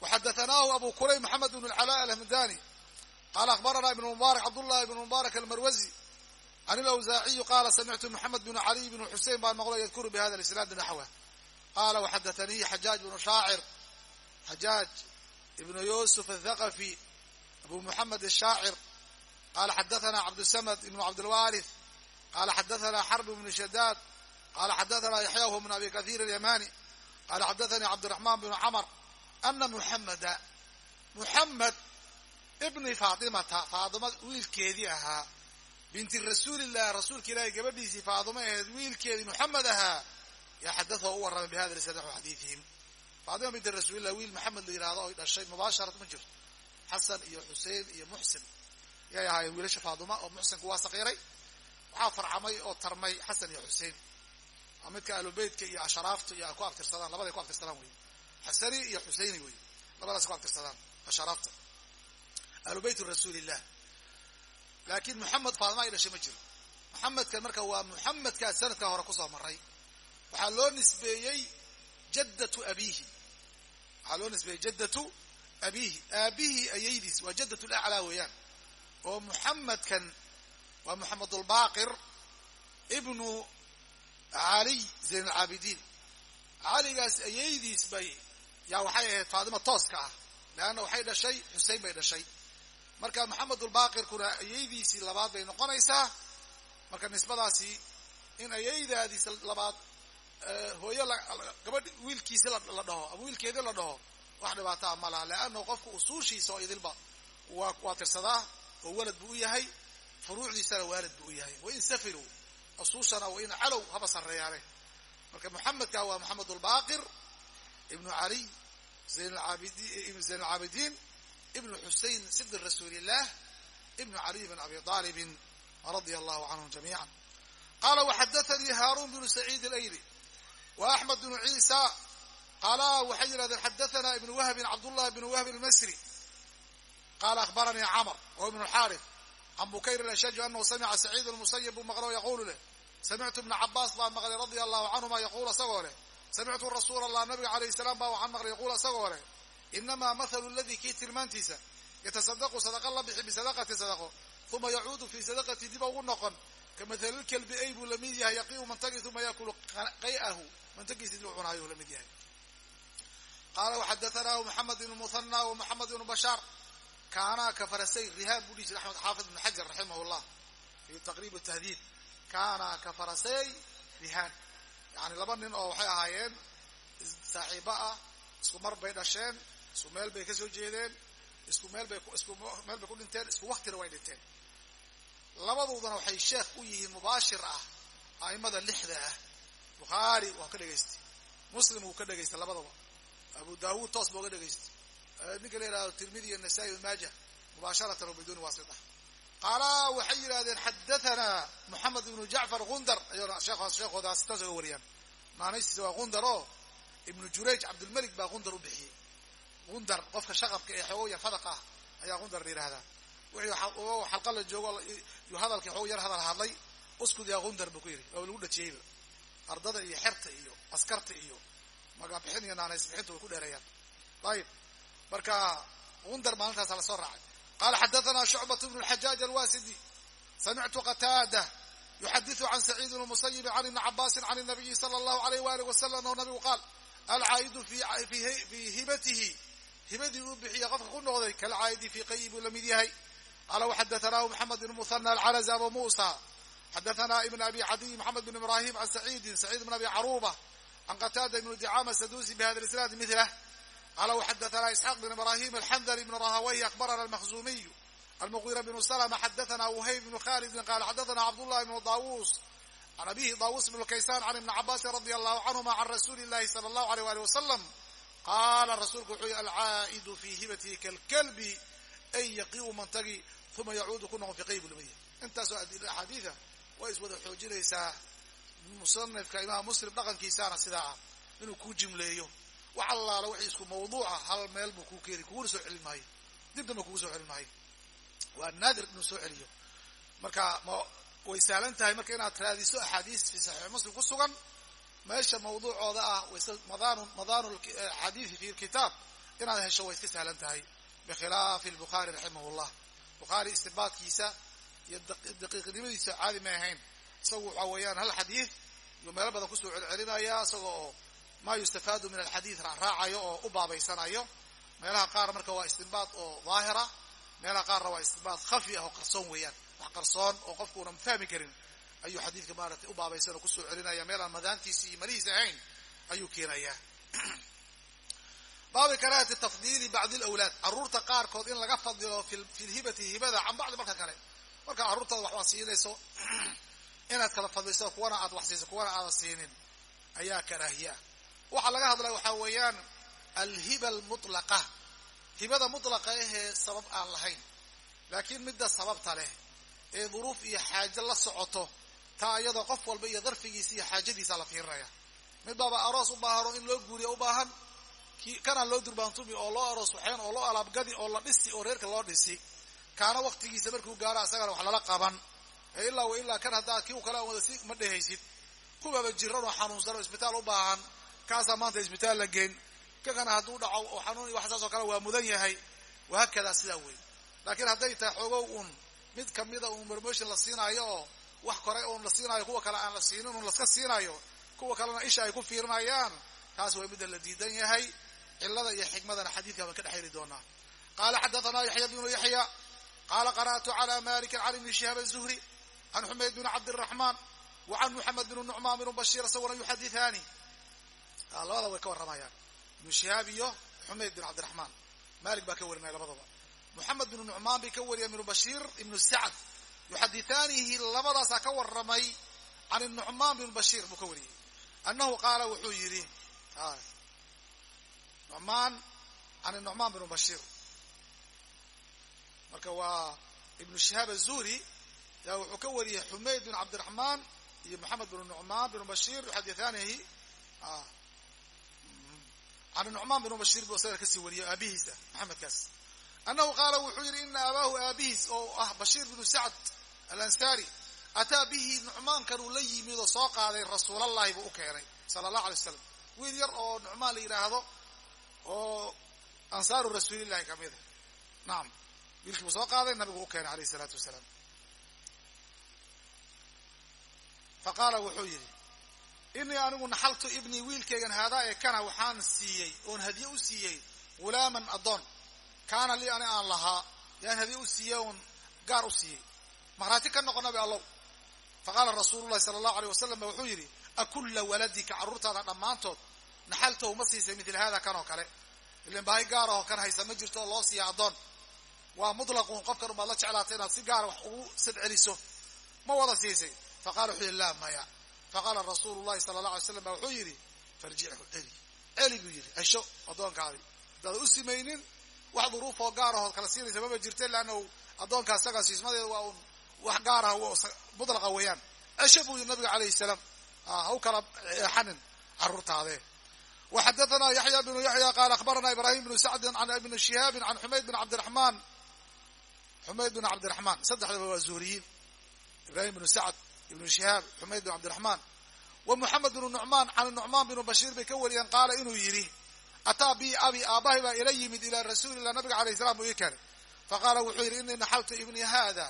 وxadaثnahu abu kurayb mxamed بn اlclاء alhmdani qala akhbarana ibn mubarak cabdالlah ibn mubarak almarwazi can اlawزaaciyi qala samictu mxamed bn caliy bn xusein baan maqlo yadkuru bhada isnaad naxwa qala وxadaثanii xajaaj bn shaacir xajaaj ibn yusuf الthaqفي abu mحamed الshaacir qala xadaثna cabdالsamd ibn cabdالwarith qala xadaثna xrb bn shadاad qala xadaana yaxya whu min abi kahiir alyamani qala xadaanii cabdiraxman bnu camr ana muxameda muxamed ibni faatimata faadima wiilkeedii ahaa binti rasuulillahi rasuulka ilaahay gabadhiisii faadimo aheed wiilkeedii muxamed ahaa yaa xadaho u warramay bi hada isnad xadiiihim faatima binti rasuulilah wiil maxamed la yihahdo oy dhashay mubaasharat ma jirto xasan iyo xusein iyo muxsin yay ahaayeen wiilasha faaduma oo muxsinku waa saqiiray waxaa farcamay oo tarmay xasan iyo xusein waa midka ahlubeytka iyo asharaaftu iyo ku abtirsadaan labaday ku abtirsadaan wey xasani iyo xuseyni wey labadaas ku abtirsadaan asharaafta. Ahlu beyt rasuulillah. Laakiin moxamed faadima ay dhashay ma jiro. Moxamedkan marka waa moxamedkaa sanadkaa hore ku soo maray waxaa loo nisbeeyey jaddatu abiihi. Waxaa loo nisbeeyey jaddatu abiihi. Aabihii ayaydiis waa jaddat laclaa weeyaan. Oo moxamedkan waa moxamedulbaaqir ibnu caliy zayn alcaabidiin caligaas ayaydiis bay yaa waxay ahayd faadima tooska ah. Leanna waxay dhashay xusein bay dhashay. Marka maxamedulbaaqirkuna ayaydiisii labaad bay noqonaysaa. Marka nisbadaasi in ayaydaadiis labaad hooyo gabadh wiilkiisi la dhaho ama wiilkeedii la dhaho wax dhibaataa ma laha. Leanna qofka usuushiisa oo idilba waa tirsadaa oo walad buu u yahay furuucdiisana waalid buu u yahay. Wain safiru usuushana wa in calow haba sarreeyaane marka moxamedka waa moxamed ulbaaqir ibnu caliy zayn alcaabidiin ibnu xusein sibdi rasuuliillah ibnu caliy bn abi aalibin radia allahu canhum jamiica qala waxadaanii haarun bnu saciid alayli wa axmed bnu ciisa qaala waxay yidhahdeen xadaana ibnu wahbin cabdullahi bnu wahb almasri qala akhbaranii camr oo ibnu xaarif can bukayr ashaju anahu samica saciid lmusayib buu maqlo yaqulu leh samictu ibna cabaas baan maqlay radia allahu canhuma yaquul isagoo leh samictu rasuula allah nabiga calayh salaam baa waxaan maqlay yaquul isagoo leh inamaa mathalu ladii kii tilmaantiisa yatasadaqu sadaqa la bixi bisadaqati sadaqo uma yacuudu fii sadaqati diba ugu noqon ka mathalilkelbi ay buu la mid yahay yaqiu mantagi uma yakulu qay'ahu mantagiisi dib u cunaayo la mid yahay qaala waxadaanaahu maxamed ibnu muhana wa maxamed ibnu bashaar kaanaa ka farasay rihaan buu dhihi jiray axmed xaafid ibn xajar raximah llah fi taqriib tahdiid kaanaa ka farasay rihaan yani laba nin oo waxay ahaayeen saaxiibo ah isku mar bay dhasheen isku meel bay ka soo jeedeen isku meel bay isku meel bay ku dhinteen isku waktina way dhinteen labadoodana waxay sheekh u yihiin mubaashir ah a'imada lixda ah bukhaari waa ka dhegaystay muslim wuu ka dhegaystay labadaba abu daawuud toos booga dhegaystay ninka la yihahdo tirmidi iyo nasaa-i ibnmaaja mubaasharatan oo biduuni waasita. Qaala waxay yidhahdeen xadathana moxamed ibnu jacfar gundar. Ayona sheekoodaas taas oga wariyaan. Maanaystiisa waa gundar oo ibnu jurayj cabdilmelik baa gundar u bixiyey. Gundar qofka shaqabka ee xoogo yar fadaq ah ayaa gundar la yihahdaa wixii xalqa la joogo hadalkii xoogo yar hadal hadlay uskud yaa gundar buu ku yidhi oo lagu dhajiyeyba ardada iyo xerta iyo askarta iyo magabixin iyo naanaysbixinta way ku dheereeyaan. Ayib marka gundar maalintaasa lasoo raacay qala xadathana shucbat bnu lxajaaj alwasidi samictu qataada yuxadiثu can saciid bn musayibi can ibni cabaasin can الnabiyi salى اllahu alayh walih wasalam anahu nabigu qaal alcaa'idu fii hibatihi hibadii uu bixiya qofka ku noqday kalcaa'idi fii qayi buu lamid yahay qala waxadathanahu maxamed bn muhana alcanazi abu musa xadathana ibn abi cadiy maxamed bn ibrahim can saciidin saciid bn abi caruba can qataada ibn dicama sadusi bihada isnaad milah qala وxadaثna isxaaq بn ibrahim alxandri bn rahawayh akbarana almakhzumiy almuqira bn slma xadaثna whayb bn khalidi qala xadaثna cabdالlahi bn dawus can abihi dawus bn kaysan can ibni cabasi radi allahu canهuma can rasuli اllahi salى اllahu alيyh ali wasalam qaala rasuulku wuxuu yihi alcaa'idu fii hibatihi kalkalbi ay yaqiu mantagi uma yacuudu ku noqon fi qaybu lamaya intaasoo axaadiida way iswada xoojinaysaa musanifka imaam muslim dhaqankiisaana sidaa ah inuu kuu jimleeyo wax allaala wixii isku mawduuca hal meel buu kuu keeni kuguna soo celin maayo. Dibnaba kugu soo celin maayo. Waa naadir inuu soo celiyo. Marka ma way sahlan tahay marka inaad raadiso axaadiis fi saxiix muslim ku sugan meesha mawduucooda ah madanu madanu axaadiisi fi lkitaab inaad hesho way iska sahlan tahay. Bikhilaafi lbukhaari raximah llah bukhaari istinbaadkiisa iyo daqiiqnimadiisa caadi may ahayn. Isagu waxa weeyaan hal xadiid yuu meelo badan ku soo celcelinaya isaga oo maa yustafaadu min alxadiid raacraacayo oo u baabaysanayo. Meelaha qaar marka waa istinbaad oo daahira meelaha qaarna waa istinbaad khafi ah oo qarsoon weeyaan. Wax qarsoon oo qofku una fahmi karin ayuu xadiidka maaratay u baabaysan oo ku soo celinaya meel aan madaantiisi iyo marihiis ahayn ayuu keenayaa. Baabi karaahati tafdiili bacdi alawlaad carruurta qaarkood in laga fadilo fi lhibati hibada can bacdi marka kale. Marka carruurtaada wax waa siinayso inaad kala fadliso kuwana aad wax siiso kuwana aadan siinin ayaa karaahiya waxaa laga hadlaya waxaa weeyaan alhiba almutlaqa hibada mutlaqa ahee sabab aan lahayn. Laakiin midda sababta leh ee duruuf iyo xaajo la socoto taa iyadoo qof walba iyo darfigiisa iyo xaajadiisa la fiirinaya mid baaba aroos u baahano in loo guuriya u baahan kanaan loo durbaantumi oo loo aroos waxeen oo loo alaabgadi oo la dhisi oo reerka loo dhisi. Kaana waktigiisa markuu gaaro asagana wax lala qaban. Ee ilaa wa ilaa kan haddaad kii u kale aan ma dhehaysid. Kuwaaba jiran oo xanuunsan oo isbitaal u baahan kaasaa maanta isbitaal la geen kakana hadduu dhaco oo xanuun iyo wax saas kale waa mudan yahay wahakadaa sidaa wey laakiin hadday tahay xoogow uun mid kamida uun promotion la siinaayo oo wax kore uun la siinaayo kuwa kale aan la siinin uun laska siinaayo kuwa kalena isha ay ku fiirinayaan taas waa midda la diidan yahay cilada iyo xikmadana xadiidka baan ka dhex heli doonaa. Qaala xadathana yaxya bnu yaxya qaala qara'tu cala malikin can ibni shihaab azuhri can xumayd bn cabdiraxmaan wa can muxamed bn nucmaan bn bashiir isaguna yuxadithaani labada way ka warramayaan. Ibnu shihaab iyo xumayd bin cabdiraxmaan malik baa ka warinaya labadaba. Moxamed binu nucmaan bay ka wariyeen ibnu bashiir ibnu sacd. Yuxadithaanihi labadaasaa ka warramay can nucmaan binu bashiir buu ka wariyey. Annahu qaala wuxuu yidhi nucmaan can nucmaan binu bashiir. Marka waa ibnu shihaab azuhri wuxuu ka wariyey xumayd bin cabdiraxmaan iyo moxamed binu nucmaan binu bashiir yuxadithaanihi can nucmaan binu bashiir buu isaga ka sii wariyey aabihiisa maxamedkaas. Annahu qaala wuxuu yidhi ina aabaahu aabihiis oo ah bashiir binu sacd alansaari ataa bihi nucmaankan uu la yimid oo soo qaaday rasuulallahi buu u keenay sala allahu alay slam wiil yar oo nucmaan la yidhaahdo oo ansaaru rasuulillahi ka mida nacam wiilkii buu soo qaaday nabigu u keenay alayh isalaatu wasalaam. Fa qaala wuxuu yidhi inii anigu naxaltu ibnii wiilkaygan haadaa ee kana waxaan siiyey oon hadiye u siiyey ghulaaman addoon. Kaana lii ani aan lahaa yaan hadiye u siiyey oon gaar u siiyey. Maqhraati ka noqo nabi allow. Fa qaala rasuulu llahi sala allahu aleyh wasalam ba wuxuu yidhi akulla waladika carruurtaada dhammaantood naxaltow ma siisay midla haada kan oo kale. Ilan baahi gaarahoo kan haysa ma jirto oo loo siiya addoon. Waa mutlaquun qofkan ubaad la jeclaatay inaad si gaara wax ugu sadceliso ma wada siisay. Fa qala wuxuu yidhi laa maya faqaala rasuulu llahi sala allah alay slam wuxuu yidhi farjichu celi celi buu yidhi cesho addoonkaadii haddaada u simaynin wax duruufoo gaarahood kala siinaysa maba jirte leannahu addoonkaa isagaa siismadeeda waa un wax gaarah mutlaqa weeyaan cesho buu yidhi nabiga calayhi salaam ha u kala xanin carruurtaadee xadathana yaxya bnu yaxya qaala akhbarana ibrahim bnu sacdin can ibni shihaabin can xumayd bin cabdiraxmaan xumayd bin cabdiraxmaan saddexdaba waa zuhriyiin ibrahim bnu sacd ibnu shihaab xumayd bin cabdiraxmaan wa moxamed binu nucmaan can nucmaan binu bashiir bay ka wariyeen qaala inuu yidhi ataa bi abi aabbahay baa ila yimid ilaa rasuulillah nabiga alayh salam uu ii keenay. Faqaala wuxuu yidhi inii naxaltu ibnii haada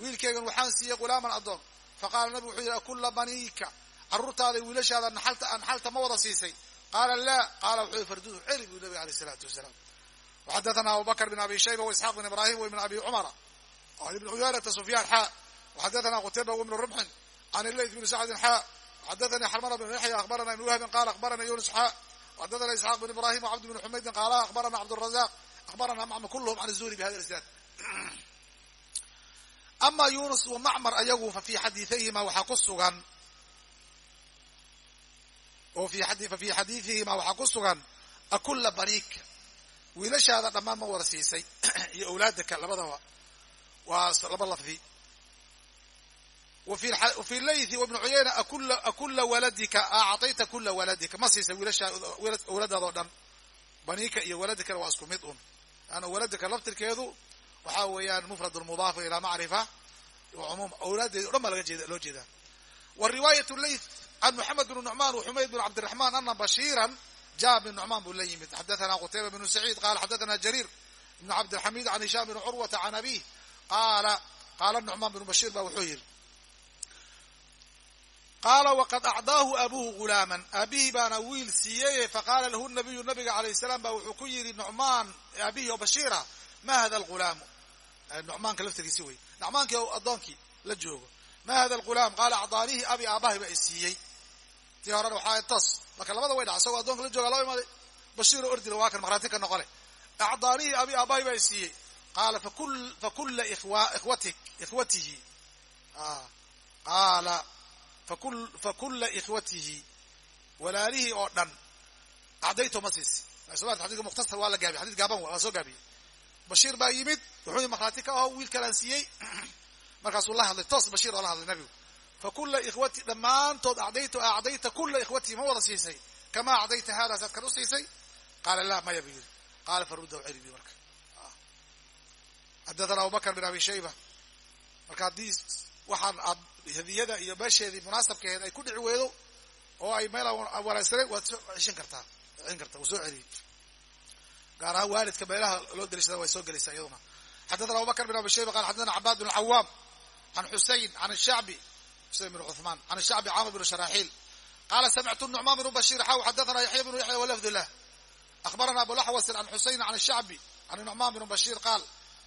wiilkaygan waxaan siiyey ghulaaman addoon. Faqaala nabigu wuxuu yidhi akulla baniika carruurtaada wiilashaada naxalta ma wada siisay. Qaala laa. Qaala wuxuu yidhi farduhu celi buu nabiga alayh isalaatu wasalaam waxadathana abubakr bin abi shayba waisxaaq bin ibrahim wa ibn abi cumara ibn cuyaanata sufyaan xaa xadana qutayba bnu rumxin an layt bni sacdin xa xadanii xarmana bn yaxya abarana ibn wahbin qaala abarana yunus xa xadana isxaaq bn ibrahim cabd bn xumaydin qaala abarana cabdrazaq abarana mama kulhm an zuhri bhada isnaad ama yunus wa macmar ayagu fa fi xadiiayhima waxaa ku sugan oo fa fi xadiiihima waxaa ku sugan akula baniika wiilashaada dhammaan ma warsiisay iyo awlaadaka labadaba waa laba lafdi wfii layi wbnu cuyayna akula waladika acطayta kula waladika ma siisa wiiladaadoo dhan banika iyo waladikana waa isku mid un laana waladika laftirkeedu waxaa weeyaan mufrad mudaaf ilaa macrifa cumuum awlaadeeda o dhan baa laga eed loo jeedaa w riwaayat leyt can moxamed bn nucman wxumayd bn cabdiraحman ana bashiiran ja bn nucman buu la yimid xadaana qutayba bn saciid qala xadaana jariir bn cabdilxamid an hishaam bn curwata an abih qaala qaala nucman bn bashiir ba wuxuu yidhi qaala waqad acdaahu abuhu gulaaman aabihii baana wiil siiyey faqaala lahu nabiyu nabiga alayh salaam ba wuxuu ku yidhi nucmaan aabihii oo bashiira ma hada alghulaamu nucmaanka laftigiisi wey nucmaankii addoonkii la joogo ma hada alghulaam qaala acdaanihi abi aabahay ba i tii horena waxaa tos marka labada way dhaca isagoo addoonka la jooga laba imaaday bashiiroo ordila waa kan maqhraati ka noqole acdaanihi abi aabahay baa i siiyey qaala fakula ikhwatik ikhwatihi qaala fakula ikhwatihi walaalihii oo dhan acdayto ma siisi xadika mukhtasar waa la gaabiy xadis gaaban waa soo gaabiyey bashiir baa yimid wuxuu markhaati ka aho wiil kalaan siiyey markaasuu la hadlay toos bashiir oo la hadlay nabigu fakula ikhwati dhammaantood acdaytu acdayta kula ikhwatihi ma wada siisay kamaa acdayta haada saad kan u siisay qaala laa maya bu yidhi qaala faruddahu celibi marka xadathana abubakr bin abi shayba marka haddii waxaan aad hadiyada iyo beesheedii munaasabkeed ay ku dhici weydo oo ay meel wanaagsaneyn waad soo ceshin kartaa ceshin kartaa wuu soo celiyey. Gaar ahaan waalidka meelaha loo daliishada way soo gelaysaa iyaduna. Xadathana abubakr bin abi shayba qala xadathana cabaad bin cawaam can xusein can shacbi xusein bin cuثmaan can shacbi camr bin sharaxiil qala samictu nucmaan bn bashir xaw xadathana yaxya bnu yaxya walafdu lah. Akhbarana abulaxwasin can xusein can shacbi can nucmaan bn bashir qaal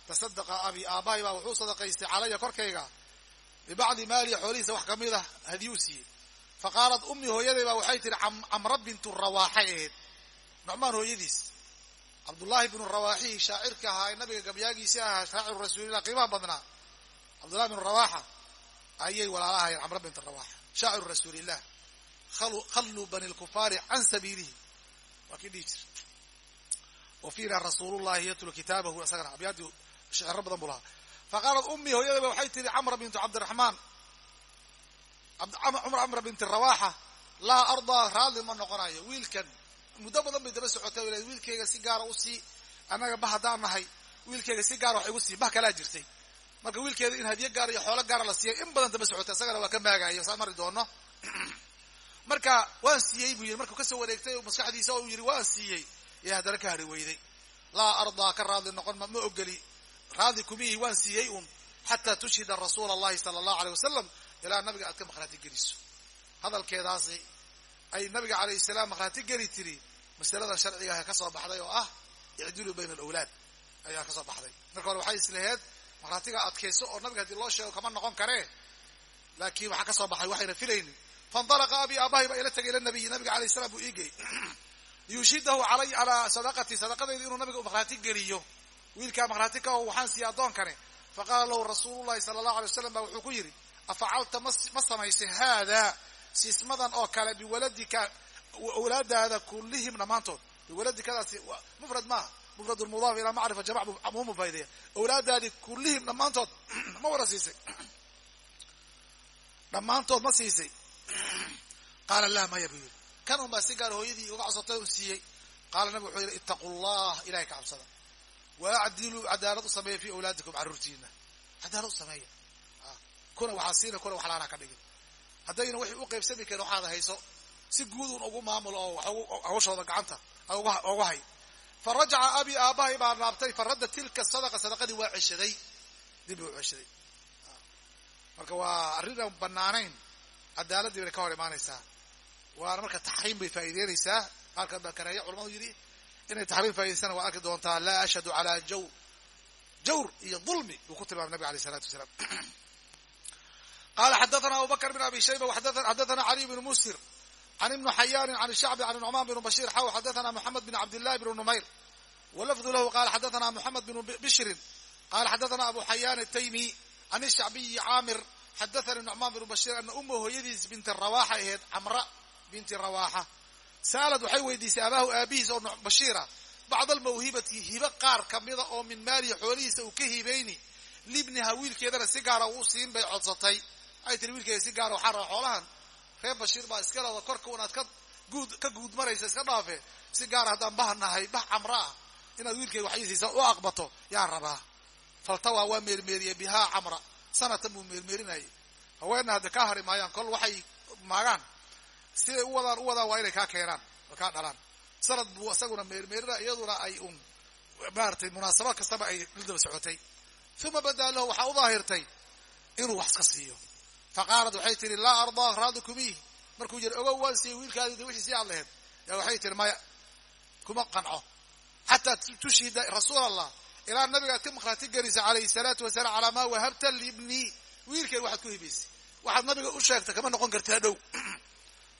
tasadaqa abi aabahay baa wuxuu sadaqaystay calaya korkayga bibacdi maaliya xoolihiisa wax ka mid ah hadiyuu siiyey faqaalat ummi hooyaday baa waxay tihi camra bintu rawaaxay ahayd nucmaan hooyadiis cabdullaahi bnu rawaaxihi shaacirka ahaa ee nabiga gabyaagiisi ahaa shaaciru rasuulilah qiimaha badnaa cabdullahi bnu rawaaxa ayay walaalahaayeen camra bint rawaaxa shaaciru rasuulilah khalluu bani lkufaari can sabiilihi waa kii dhihi jira wa fiina rasuulullahi yatlu kitaabahu isagana abyaadii shiciro badan faqaalat ummi hooyadayba waxay tihi camra bintu cabdiraxmaan camra binti rawaaxa laa ardaa raalli ma noqonayo wiilkan muddo badan bay daba socotay o wiilkayga si gaara u sii annaga bah haddaan nahay wiilkayga si gaara wax igu sii bah kalaa jirtay marka wiilkeeda in hadiyo gaara iyo xoolo gaara la siiyay in badan daba socotay isagana waa ka maagayo saa mari doono marka waan siiyey buu yidhi markuu ka soo wareegtay maskaxdiisa oo uu yidhi waan siiyey iyo haddana ka hari weyday laa ardaa ka raadli noqon ma ogeli raadli kumihi waan siiyey un xataa tushhida rasuula allahi sala allahu aleyh wasalam ilaa nabiga aad ka makhraati geliso. Hadalkeedaasi ay nabiga calayhi salaam makhraati geli tiri masaladan sharcigaah ka soo baxday oo ah icdilu bayna alawlaad ayaa ka soo baxday. Marka hore waxay islaheed makhraatiga adkayso oo nabiga haddii loo sheego kama noqon karee laakiin waxaa ka soo baxay waxayna filaynin. Faindalaqa abi aabahay baa ila tagay ila nabiyi nabiga alayh salam buu iigey liyushidahu alay calaa sadaqatii sadaqadaydi inuu nabiga makhraati geliyo wiilkaa makhraati ka o waxaan siiya addoonkane faqaala lahu rasuulu sala allahu alay wasalam ba wuxuu ku yidhi afacalta ma samaysay haada? Siismadan oo kale biwaladika awlaadaada kullihim dhammaantood. Biwaladikadaasi mufrad maaha. Mufrad mudaaf ilaa macrifa jamac mu mufaydeya awlaadaadii kullihim dhammaantood ma wada siisay. Dhammaantood ma siisay. Qaala laa maya buu yidhi. Kan un baa si gaar hooyadii uga codsatay un siiyey. Qaala nabigu wuxuu yidhi ittaqu llah ilahay ka cabsada wa acdiluu cadaalad u sameeya fi awlaadikum carruurtiina cadaalad u sameeya kuna waxaa siina kuna wax laana ka dhigin haddayna waxay u qaybsami karin waxaad hayso si guud un ugu maamulo oo hawshooda gacanta ogu hay fa rajaca abi aabahay baa naabtay fa radda tilka sadaqa sadaqadii waa ceshaday dib u ceshaday marka waa arrinaan banaanayn cadaaladii bay ka hor imaanaysaa waana marka taxriim bay faa'iideynaysaa qaarkood baa kareeya culamadu yidhi inay taxriim faa'idaysana waa arki doontaa laa ashhadu calaa jawr jawr iyo dulmi buu ku tilmaamay nabiga aleyh isalatu wasalaam. Qala xadathana abu bakr bn abi shayba xadathana caliy bn musir can ibni xayaanin can shacbi can nucmaan bn bashir xaw xadathana moxamed bn cabdillahi bn numayr walafdu lahu qala xadathana moxamed bn bishrin qala xadathana abu xayaan ataymi can shacbiyi caamir xadathani nucmaan bn bashir ana uma hooyadiis binti rawaaxa aheed camra binti rawaaxa sa'alad waxay weydiisay abaahu aabihiis oo bashiira bacda almawhibati hibo qaar kamida oo min maalihi xoolihiisa uu ka hibayni libniha wiilkeedana si gaara uu siin bay codsatay. Ay tiri wiilkeeda si gaara waxaa raba xoolahan. Reer bashiir baa iska leeda korka unaad ka guud ka guud maraysa iska dhaafe. Si gaara haddaan bah nahay bah camra ah inaad wiilkeeda waxyisiisa u aqbato yaan rabaa. Faltawaa waa meermeeriyey bihaa camra. Sanatan buu meermeerinayay haweenna hadda kaa hari maayaan kol waxay maagaan siday u wadaan u wadaan waa inay kaa keenaan oo kaa dhalaan. Sanad buu isaguna meermeerina iyaduna ay un maaratay munaasabad kastaba ay la daba socotay. Uma badaa lahu waxaa u daahirtay inuu wax iska siiyo. Fa qaalat waxay tihi laa ardaa raadikumiih markuu yiri ogow waan siiyey wiilkaadi wixii sii aad laheyd yaa waxay tihi maya kuma qanco. Xataa tushhida rasuul allah ilaa nabigaad ka maqraati gelisa calayhi salaatu wasalaam calaa maa wahabta libnii. Wiilkeen waxaad ku hibaysay waxaad nabiga u sheegtay kama noqon kartaa dhow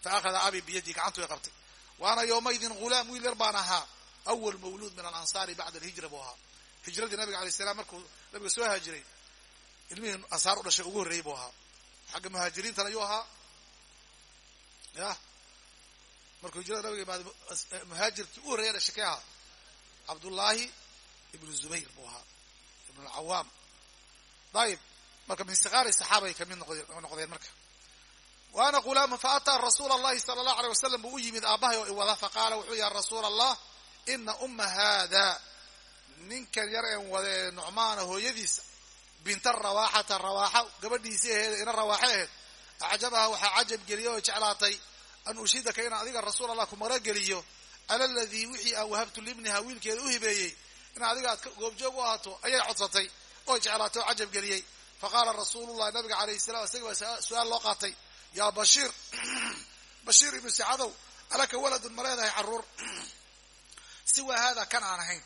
fa akhada abi biyadii gacantu ay qabtay waana yowmaydin ghulaam wiil yar baan ahaa awal mawluud min alansaari bacda alhijra buu ahaa hijradii nabiga alay salam markuu nabiga soo haajiray ilmihii ansaar u dhashay ugu horreeyey buu ahaa xagga muhaajiriintan ayuu ahaa ya markuu hijrada nabiga imaada muhaajirkii u horreeya dhashay kee ahaa cabdullaahi ibnu zubayr buu ahaa ibnu alcawaam dayib marka min sikaari saxaabay ka mid noqdeen marka waana ghulaama faataa rasuula allahi sala allahu aleyh wasalam buu u yimid aabbahay oo iwada faqaala wuxuu ya rasuula allah ina umma haada ninkan yar een wade nucmaana hooyadiisa binta rawaaxata rawaaxa gabadhiisi aheed ina rawaaxe aheed acjabaha waxaa cajab geliyay oo jeclaatay an ushidaka inaan adiga rasuul allah kumara geliyo ala ladii wixii aan wahabtu libniha wiilkeeda u hibeeyey in adiga aad goobjoog u ahaato ayay codsatay oo jeclaatay oo cajab geliyey faqaala rasuulullahi nabiga calayhi salam isaga baa su'aal loo qaatay yaa bashiir bashiir ibnu sacadow alaka waladun ma leedahay carruur siwa haada kan aan ahayn.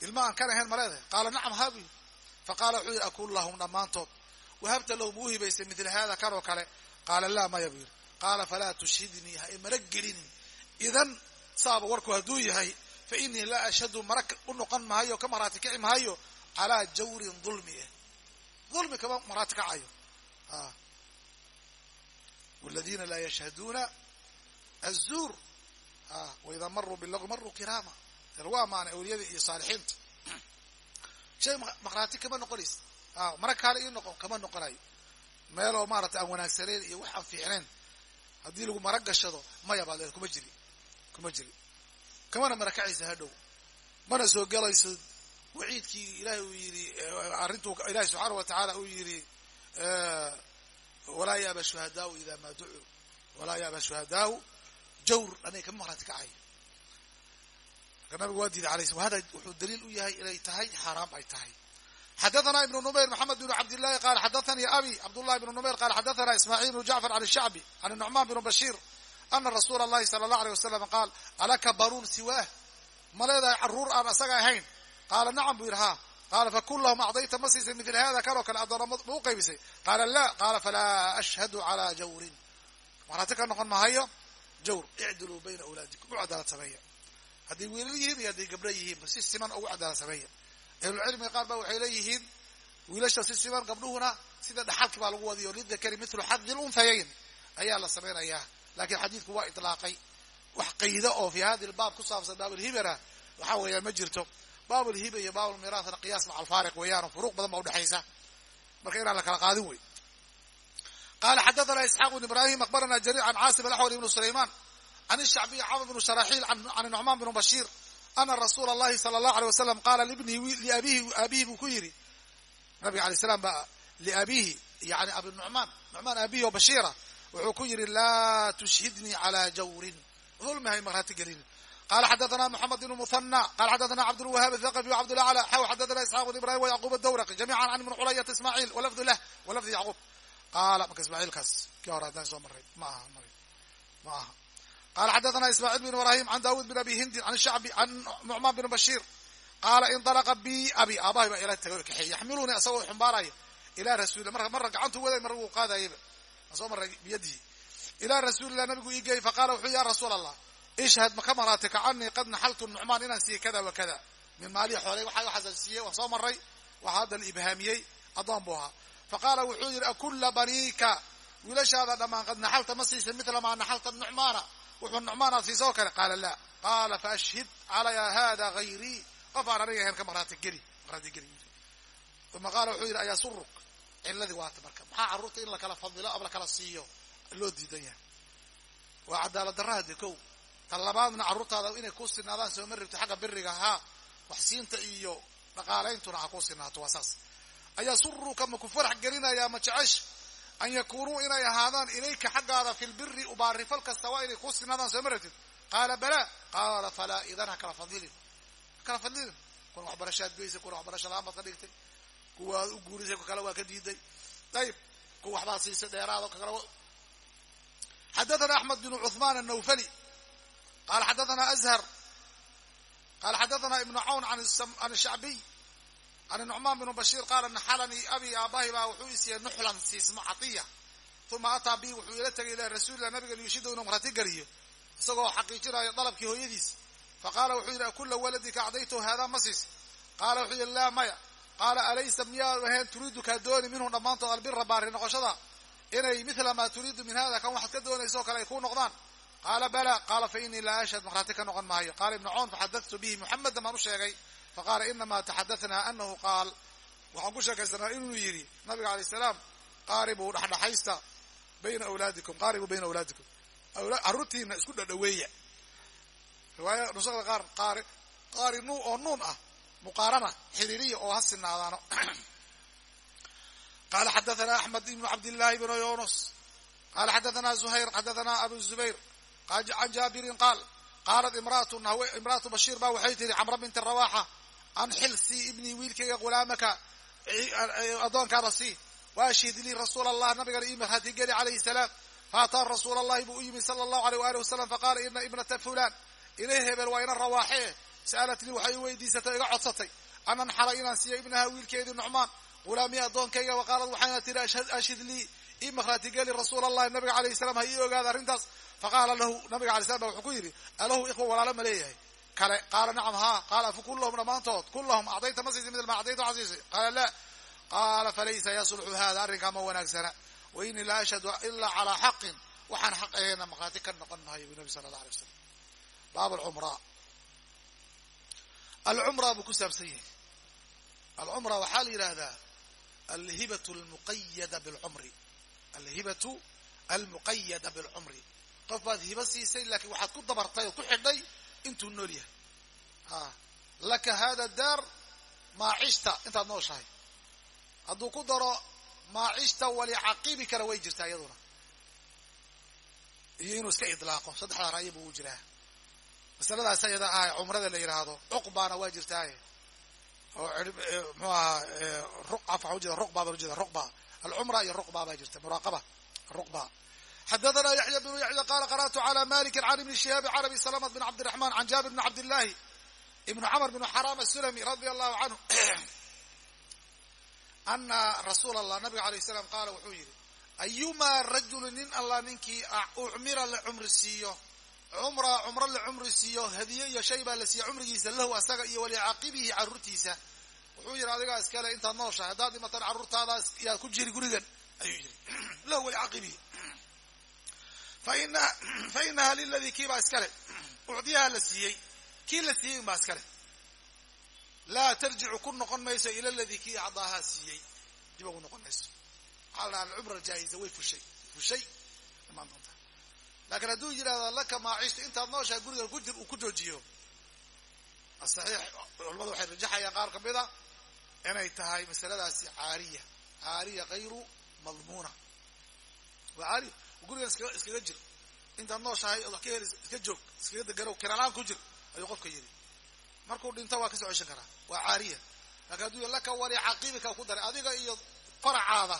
Ilma aan kan ahayn ma leedahay. Qaala nacam habu faqaala wuxuu yidhi akun lahum dhammaantood. Wahabta lahu ma u hibaysay midla haada kan oo kale. Qaala laa maya buu yidhi qaala falaa tushhidnii ha imana gelinin. Idan saaba warku hadduu yahay fa inii laa ashhadu mara u noqon mahayo ka maraati kici mahayo calaa jawrin dulmi eh. Dulmi kama maraati kacayo wاladina laa yashhaduuna aلzuur waidaa maruu bilagwi maruu kiraama lagu amaanay awliyada iyo saalixiinta shay maqraati kama noqonaysa mara kaale ii noqon kama noqonayo meeloo maarata aan wanaagsaneyn iyo wax aan fiicnayn haddii lagu mara gashado maya baad kuma jiri kuma jiri kamana mara kacaysa hadhow mana soo gelayso waciidkii ilahay uu yidhi arrintuu ilahi subxaana wa uu yidhi walaa yaaba shuhadaau ida maa ducuu. Walaa yaaba shuhadaau jawr anay kama maqraati kacay marka nabigu waa diiday alay hada wuxuu daliil u yahay inay tahay xaaraam ay tahay. Xadathana ibnu numayr maxamed bn cabdillahi qala xadathanii abi cabdullahi ibnu numayr qala xadathana ismaaciil bnu jacfar can shacbi can nucmaan bnu bashiir ana rasuula allahi sala allah aleyh wasalam qaal alaka baruun siwaah? Ma leedahay carruur aan asaga ahayn? Qaala nacam buu yidhi haa qaala fakun lahum acdayta ma siisay midla hada kan oo kale addoona ma u qaybisay qaala la qaala falaa ashhadu calaa jawrin maraati ka noqon mahayo jawr icdiluu bayna awlaadikum u cadaalad sameeya hadday wiilal yihiin iyo hadday gabdho yihiinba si siman ugu cadaalad sameeya ahlulcilmiga qaar ba waxay leeyihiin wiilasha si siman gabdhuhuna sida dhaxalki baa lagu wadiyo lidakari mithlu xadi lunhayayn ayaa la samaynayaa lakiin xadiidku waa jirto baabulhiba iyo baabulmirathna qiyaas maca alfaariq weeyaan furuq badan baa udhexaysa marka inaan la kala qaadin wey. Qala xadathana isxaaq bn ibrahim akbarana jarir can caasim alaxwal ibnu sulayman can ishacbiy camr bnu sharaxiil can nucmaan bnu bashiir ana rasuula allahi sala allahu aleyh wasalam qaala libnihi liabihi aabihi buu ku yidhi. Nabiga alay slam ba liabihi yani abi nucmaan nucmaan aabihi oo bashiira wuxuu ku yidhi laa tushhidnii calaa jawrin. Dulmi hay marhaati gelin qala xadathana moxamed bnu muhanى qala xadathana cabdulwahaab athaqafi wcabdulacla xaw xadathana isxaaq bn ibrahim wayacquub adawraqi jamican can ibn culayata ismaaciil walafdu lah walafdi yacquub qaala marka ismaaciilkaas kii hore haddaan soo maray ma aha maray ma aha qala xadathana ismaaciil bn ibrahim can daawud bn abi hindin an shacbi can nucmaan bn bashiir qaala indalaqa bi abi aabahay baa ila tagay kaxeey yaxmiluni asagoo xumbaaraya ilaa rasuulillah marka marra gacantuu waday marra wuu qaadayaba aan soo marray biyadihi ilaa rasuulillah nabigu ii geeyey faqala wuxuu ya rasuul allah ishhad maka maraati kacanii qad naxaltu nucmaan inaan siiyey kada wa kada. Min maalihi xooley waxa waxaasan siiyey waan soo maray waxaa hadda ibhaamiyey addoon buu ahaa. Faqaala wuxuu yidhi akulla baniika? Wiilashaada dhammaan qad naxalta ma siisay mila maa naxalta nucmaana. Wuxuu nucmaan siisa oo kale. Qaala la qaala faashhid calaya hada hayrii qof aniga ahayn ka maraati geli maraati geli uma qaala wuxuu yidhi ayaa suruk ciladii waata marka. Maxaa carruurta in lakala fadilo ama lakala siiyo? Loo diidan yahay. Waa cadaalad darra hade kow tan labaadna carruurtaada inay ku sinaadaan sooma rabti xagga biriga haa waxsiinta iyo dhaqaalayntuna ha ku sinaato waa saas. Ayasuruka ma ku farax gelinayaa ma jecesh an yakunuu inay ahaadaan ilayka xaggaada fi lbiri ubaarifal kasta waa inay ku sinaadaan sooma rabtid qaala bala. Qaala falaa idan ha kala fadlin. Ha kala fadlinin kuna waxbarashaad geysa kuna waxbarasha ka dhigtay. Kuwa aad u guurisay ku kale waa ka diiday. Ayib kuwa waxbaad siisay dheeraada ka kale axmed binu cuhmaan annawfali qala xadathana azhar qala xadathana ibnu cawn an shacbiy an nucmaan bn bashir qaala naxalanii abi aabahi baa wuxuu isiiyey nuxlan siismo catiya uma ataa bi wuxuu ila tegay ila rasuulilah nabiga liyushida inuu marati geliyo isagoo xaqiijinayo dalabkii hooyadiis faqaala wuxuu yidhi akula waladika acdaytu haadaa ma siis qaala wuxuu yidhi laa maya qaala alaysa miyaanu ahayn turiidu kaa dooni minhu dhammaantood albira baari noqoshada inay mila maa turiidu min hada kan waxaad ka doonaysa oo kale ay kuu noqdaan qaala bala qaala fa inii laa ashhad markhaati ka noqon maayo qaala ibnu cawn faxadatu bihi muxamedan baan u sheegay faqaala inama taxadaثna anahu qaal waxaan ku sheekaysanaa inuu yidhi nabiga alay salaam qaaribuu dhexdhexaysta bayna awlaadikum qaaribuu bayna awlaadikum carruurtiina isku dhadhaweeya riwaaya nusakda qaar qaari qaari nu oo nuun ah muqaarana xiriiriya oo ha sinaadaano qala xadathana axmed ibnu cabdillahi bn yunus qala xadathana zuhayr xadathana abu zubayr can jaabirin qaal qaalat imraatu bashiir ba waxay tihi camra binti rawaxa an xilsi ibnii wiilkayga ghulaamaka addoonkaada sii. Waashhid lii rasuula allah nabigana ii marhaati geli calayhi salaam faataa rasuula allahi buu u yimid sala allahu aleyh waali wasalam faqaala ina ibnata fulan inay hebel waa ina rawaaxee sa'alat lii waxay weydiisatay iga codsatay an anxala inaan siiyo ibnaha wiilkeedii nucmaan ghulaamiya addoonkayga wa qaalad waxayna tihi ashhid lii ii marhaati geli rasuula allahi ha ii ogaada arrintaas faqaala lahu nabiga alay slam ba wuxuu ku yidhi alahu ikhwa walaalo ma leeyahay kale qaala nacam haa qaala afu kullahum dhammaantood kullahum acdayta ma siisay midl ma acdayta waxaa siisay qaala la qaala falaysa yaslxu hada arrinkaa ma wanaagsana wa inii la ashhadu ilaa calaa xaqin waxaan xaq ahayna markhaati ka noqon maayo bu nabi sala allah alay wasalam baab alcumra alcumra buu ku saabsan yahay alcumra waxaa la yidhaahdaa alhibatu almuqayada bilcumri alhibatu almuqayada bilcumri qof baad hibo siisay laakiin waxaad ku dabartay oo ku xidhay intuu nool yahay. A laka hada daar maacishta intaad nooshahay. Hadduu ku daro maacishta walicaqibikana way jirtaa iyaduna. Iyo inuu iska idlaaqo saddexdaa ra'yi buu u jiraa. Masaladaas ayada ah cumrada la yidhaahdo cuqbaana waa jirtaaye. Oo mxuu ahaa ruqba ruqba alcumra iyo ruqba baa jirta muraaqaba ruqba xadathana yaxya bnu yaxya qala qara'tu cala maliki can ibni shihaabi can abi salamat bn cabdiraxman can jaabir bn cabdillahi ibnu camr bn xaram asulami radia allahu canhu ana rasuula allah nabiga alayh salam qaala wuxuu yidhi ayumaa rajulu nin allah ninkii ucmira la cumri siiyo cumra cumro la cumri siiyo hadiye iyo shay baa la siiya cumrigiisa lahu asaga iyo walicaqibihi carruurtiisa wuxuu yidhi adigaa iskale intaad nooshahay haddaad dhimataan carruurtaada yaad ku jiri gurigan ayuu yidhi lahu walicaqibihi fa inaha liladii kiibaa iskale ucdiyaha la siiyey kii la siiyey unbaa iskale laa tarjicu ku noqon mayso ila ladii kii acdaahaa siiyey dib ugu noqon mayso waxaa la dhaha alcumra jaa'iza way fushay fushay imaan doonta laakiin hadduu yidhahdo laka maacishta intaad nooshahay gurigan ku jir uu ku joojiyo asaxiix culamadu waxay rajaxayaan qaar ka mid a inay tahay masaladaasi caariya caariya kayru madmuuna waa caariya gurigan iskaga iskaga jir intaad nooshahay ood wax ka heli iska joog iskaga degarow kiralaan ku jir ayuu qofka yidhi. Markuu dhinto waa ka soo ceshan karaa. Waa caariya. Laakiin hadduu laka wali caqibika ku daray adiga iyo faracaada.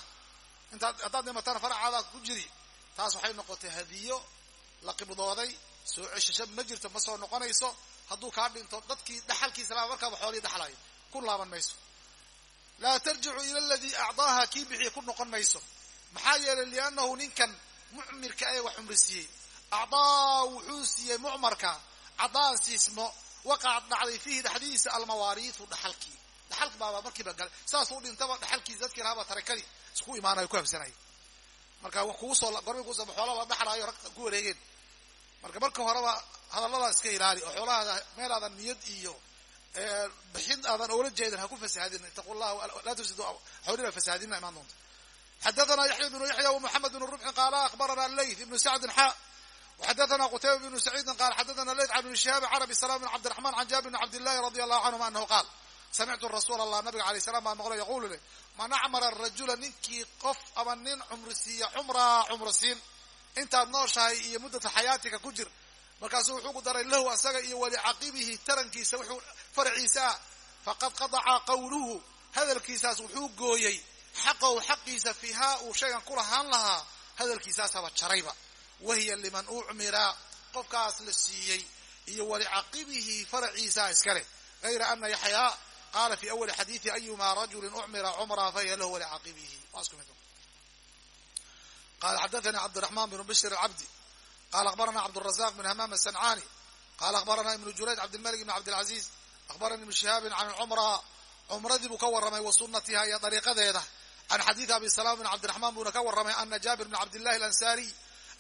Intaad haddaad dhimatana faracaada ku jiri taas waxay noqotay hadiyo la qibdooday soo ceshasho ma jirto ma soo noqonayso. Hadduu kaa dhinto dadkii dhaxalkiisa laa markaaba xoolihii dhaxlayo ku laaban mayso. Laa tarjicu ila aladii acdaaha kii bixiya ku noqon mayso. Maxaa yeelay liannahu ninkan mucmirka ee wax cumri siiyey. Acdaa wuxuu siiyey mucmarka cadaan siismo waqacad dhacday fiihi dhexdiisa almawaariidu dhaxalkii. Dhaxalka baaba markiiba galay saasuu dhintaba dhaxalkiisa dadkii lahaaba tarakadii isku imaanayo ku habsanaya marka kuusoo gormi kuusoo xoolaba dhaxlaayo rag ku wareegeen. Marka marka horeba hadallada iska ilaali oo xoolahaada meelaadan niyad iyo bixin aadan oola jeedin ha ku fasahaadin itaqu laa tufsidu xooliba fasahaadina imaan doonta xadana yaxya بن yaxya ومحمد بن rubxin qaala ahbarana leyth ibnu sacdin xa xadana qutayba bnu saciidin qaal xadana leyth an bn shihaab carabi salam bn cabdiraxman can jaabir bn cabdillahi radi allahu canhuma anahu qaal samictu rasuul allah nabiga alay salam baa maqlo yaqulu le man acmara rajula ninkii qof ama nin cumrisiiya cumraa cumrisiin intaad nooshahay iyo muddata xayaatika ku jir markaasuu wuxuu ku daray lahu asaga iyo walicaqibihi tarankiisa wuxuu faraciisa ah faqad qadaca qawluhu hadalkiisaas wuxuu gooyey xaqahu xaqiisa fiihaa uu shaygan ku lahaan lahaa hadalkiisaasaba jarayba. Wahiya liman ucmira qofkaas la siiyey iyo walicaqibihi faraciisa iskale gayra ana yaxyaa qaala fi awali xadiidi ayuma rajulin ucmira cumra fahiya lahu walicaqibihi qala xadathani cabdiraxman bnu bishr alcabdi. Qala akhbarana cabdrazaq bn hamaam asancani qala akhbarana ibnu jurayj cabdilmalik bn cabdilcaziz akhbarani ibnu shihaabin can cumra cumradii buu ka warramay wa sunatiha iyo dariiqadeeda can xadiidi abi salam bn cabdiraxmaan buuna ka warramay ana jaabir bn cabdillahi alansariy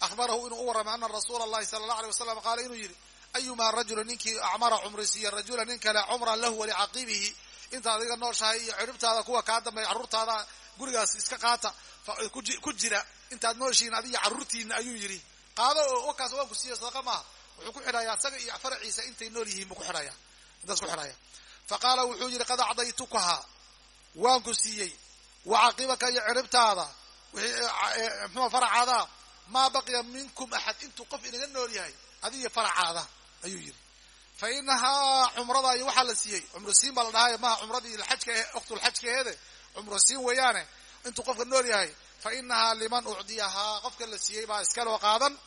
ahbarahu inuu u warramay ana rasuula allahi sala allah alay wasalam qaala inuu yidhi ayumaa rajula ninkii acmara cumrisiiya rajula nin kale cumran lahu walicaqibihi intaad adiga nooshahay iyo ciribtaada kuwa kaa dambeeya carruurtaada gurigaas iska qaata ku jira intaad nooshihiin adiga carruurtiina ayuu yidhi qaado oo wakaas waan ku siiya sadaqa maaha wuxuu ku xidhayaa isaga iyo faraciisa intay nool yihiin buu ku xidhaya intaas ku xidhaya fa qaala wuxuu yidhi qad acdaytukahaa waan wa caqibaka iyo ciribtaada mxua faracaada maa baqiya minkum axad intuu qof inaga nool yahay adigiyo faracaada ayuu yidhi fa inahaa cumrada iyo waxaa la siiyey cumrosiin baa la dhahay maha cumradii xajka oktulxajkaheede cumrosiin weeyaane intuu qofka nool yahay fa inahaa liman ucdiyahaa qofka la siiyey baa iskaloo qaadan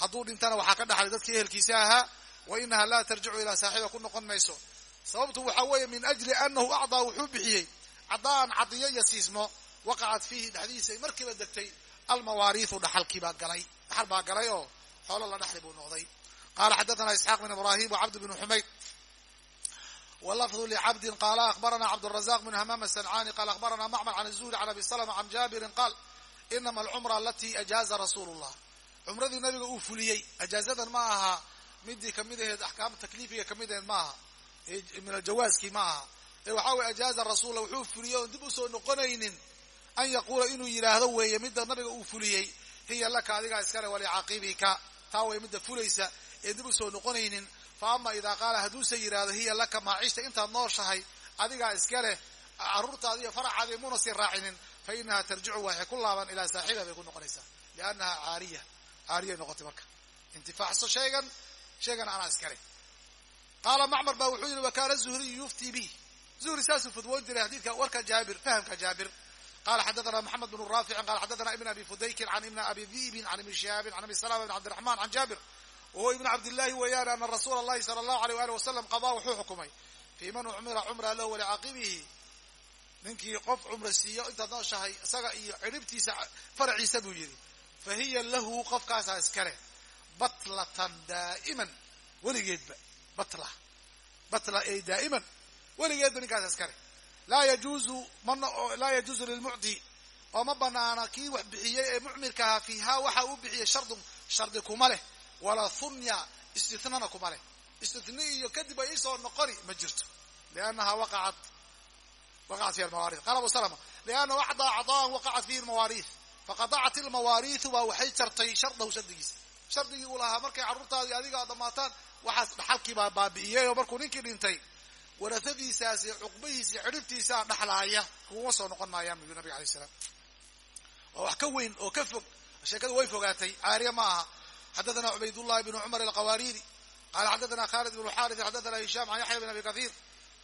hadduu dhintana waxaa ka dhaxlay dadkii ehelkiisa ahaa wa inaha laa tarjicu ilaa saaxiba ku noqon mayso sababtu waxaa weeye min ajli anahu acdaa wuxuu bixiyey caddaan cadiyo iyo siismo waqacat fiihi dhexdiisa. Markiiba degtay almawaariihu dhaxalkiibaa galay. Dhaxal baa galay oo xoolo la dhexli buu noqday. Qala xadathana isxaaq bn ibrahim wcabd bn xumayd. Wlafdu licabdin qala akhbarana cabdrazaq bn hamaam asancani qala uu fuliyey ajaazadan ma aha midii ma aha ee waxaa weye ajaaza rasuula wuxuu fuliyey oon dib u soo noqonaynin an yaquula inuu yidhaahdo weeye midda nabiga uu fuliyey hiya laka adigaa iskale walicaaqibika taa way midda fulaysa ee dib u soo noqonaynin. Fa ama idaa qaala hadduuse yidhaahdo hiya laka maacishta intaad nooshahay adigaa iska leh carruurtaadi iyo faracaadi muna sii raacinin fa inaha tarjicu waxay ku laaban ilaa saaxiba bay ku noqonaysaa. Liannaha caariya caariyay noqotay marka. Intifaacso sheegan sheegan anaa iskale. Qaala macmar baa wuxuu yidhi wa kaana zuhriyu yuftii bih zuhri saasuu fudwoon jiray xadiidka warka jaabir fahamka jaabir qala xadathana maxamed bnu raaficin qala xadathana ibn abi fudaykin can ibn abi dhiibin can ibni shihaabin can abi salama bn cabdiraxman can jaabir wahuwa ibn cabdillahi weeyaan ana rasuula allahi sala allahu aleyh wali wasalam qadaa wuxuu xukumay fii man ucmira cumra lahu walicaqibihi ninkii qof cumra siiyo intaad nooshahay isaga iyo ciribtiisa faraciisa buu yidhi fa hiya lahu qofkaasaa iskale batlatan daa'iman weligeedba batla batla ay daa'iman weligeedba ninkaasa iskale laa yajuuzu laa yajuuzu lilmucdi oo ma banaana kii wax bixiyey ee mucmirkahaa fiihaa waxa uu bixiyey shardun shardi kuma leh. Walaa hunya istinana kuma leh. Istitni iyo kadib ay isoo noqoni ma jirto. Liannaha waqacat waqacat fiha almawaariih qala abu salama liannahu acdaa cadaan waqacat fihi almawaariih faqadacat ilmawaariihu baa waxay jartay shardahu shardigiisa. Shardigii uu lahaa markay carruurtaadii adiga dhamaataan waxaas dhaxalkii baa baabi'iyey oo markuu ninkii dhintay warasadiisaasi cuqbihiisi ciribtiisaa dhaxlaaya kuuma soo noqon maayaan buyuu nabiga alay salaam. Waa wax ka weyn oo ka fog sheekadu way fogaatay. Caariya ma aha. Xadathana cubaydullahi bnu cumar alqawaariri qala xadathana khalid bnu xaris xadathana hisham can yaxya bn abi kahiir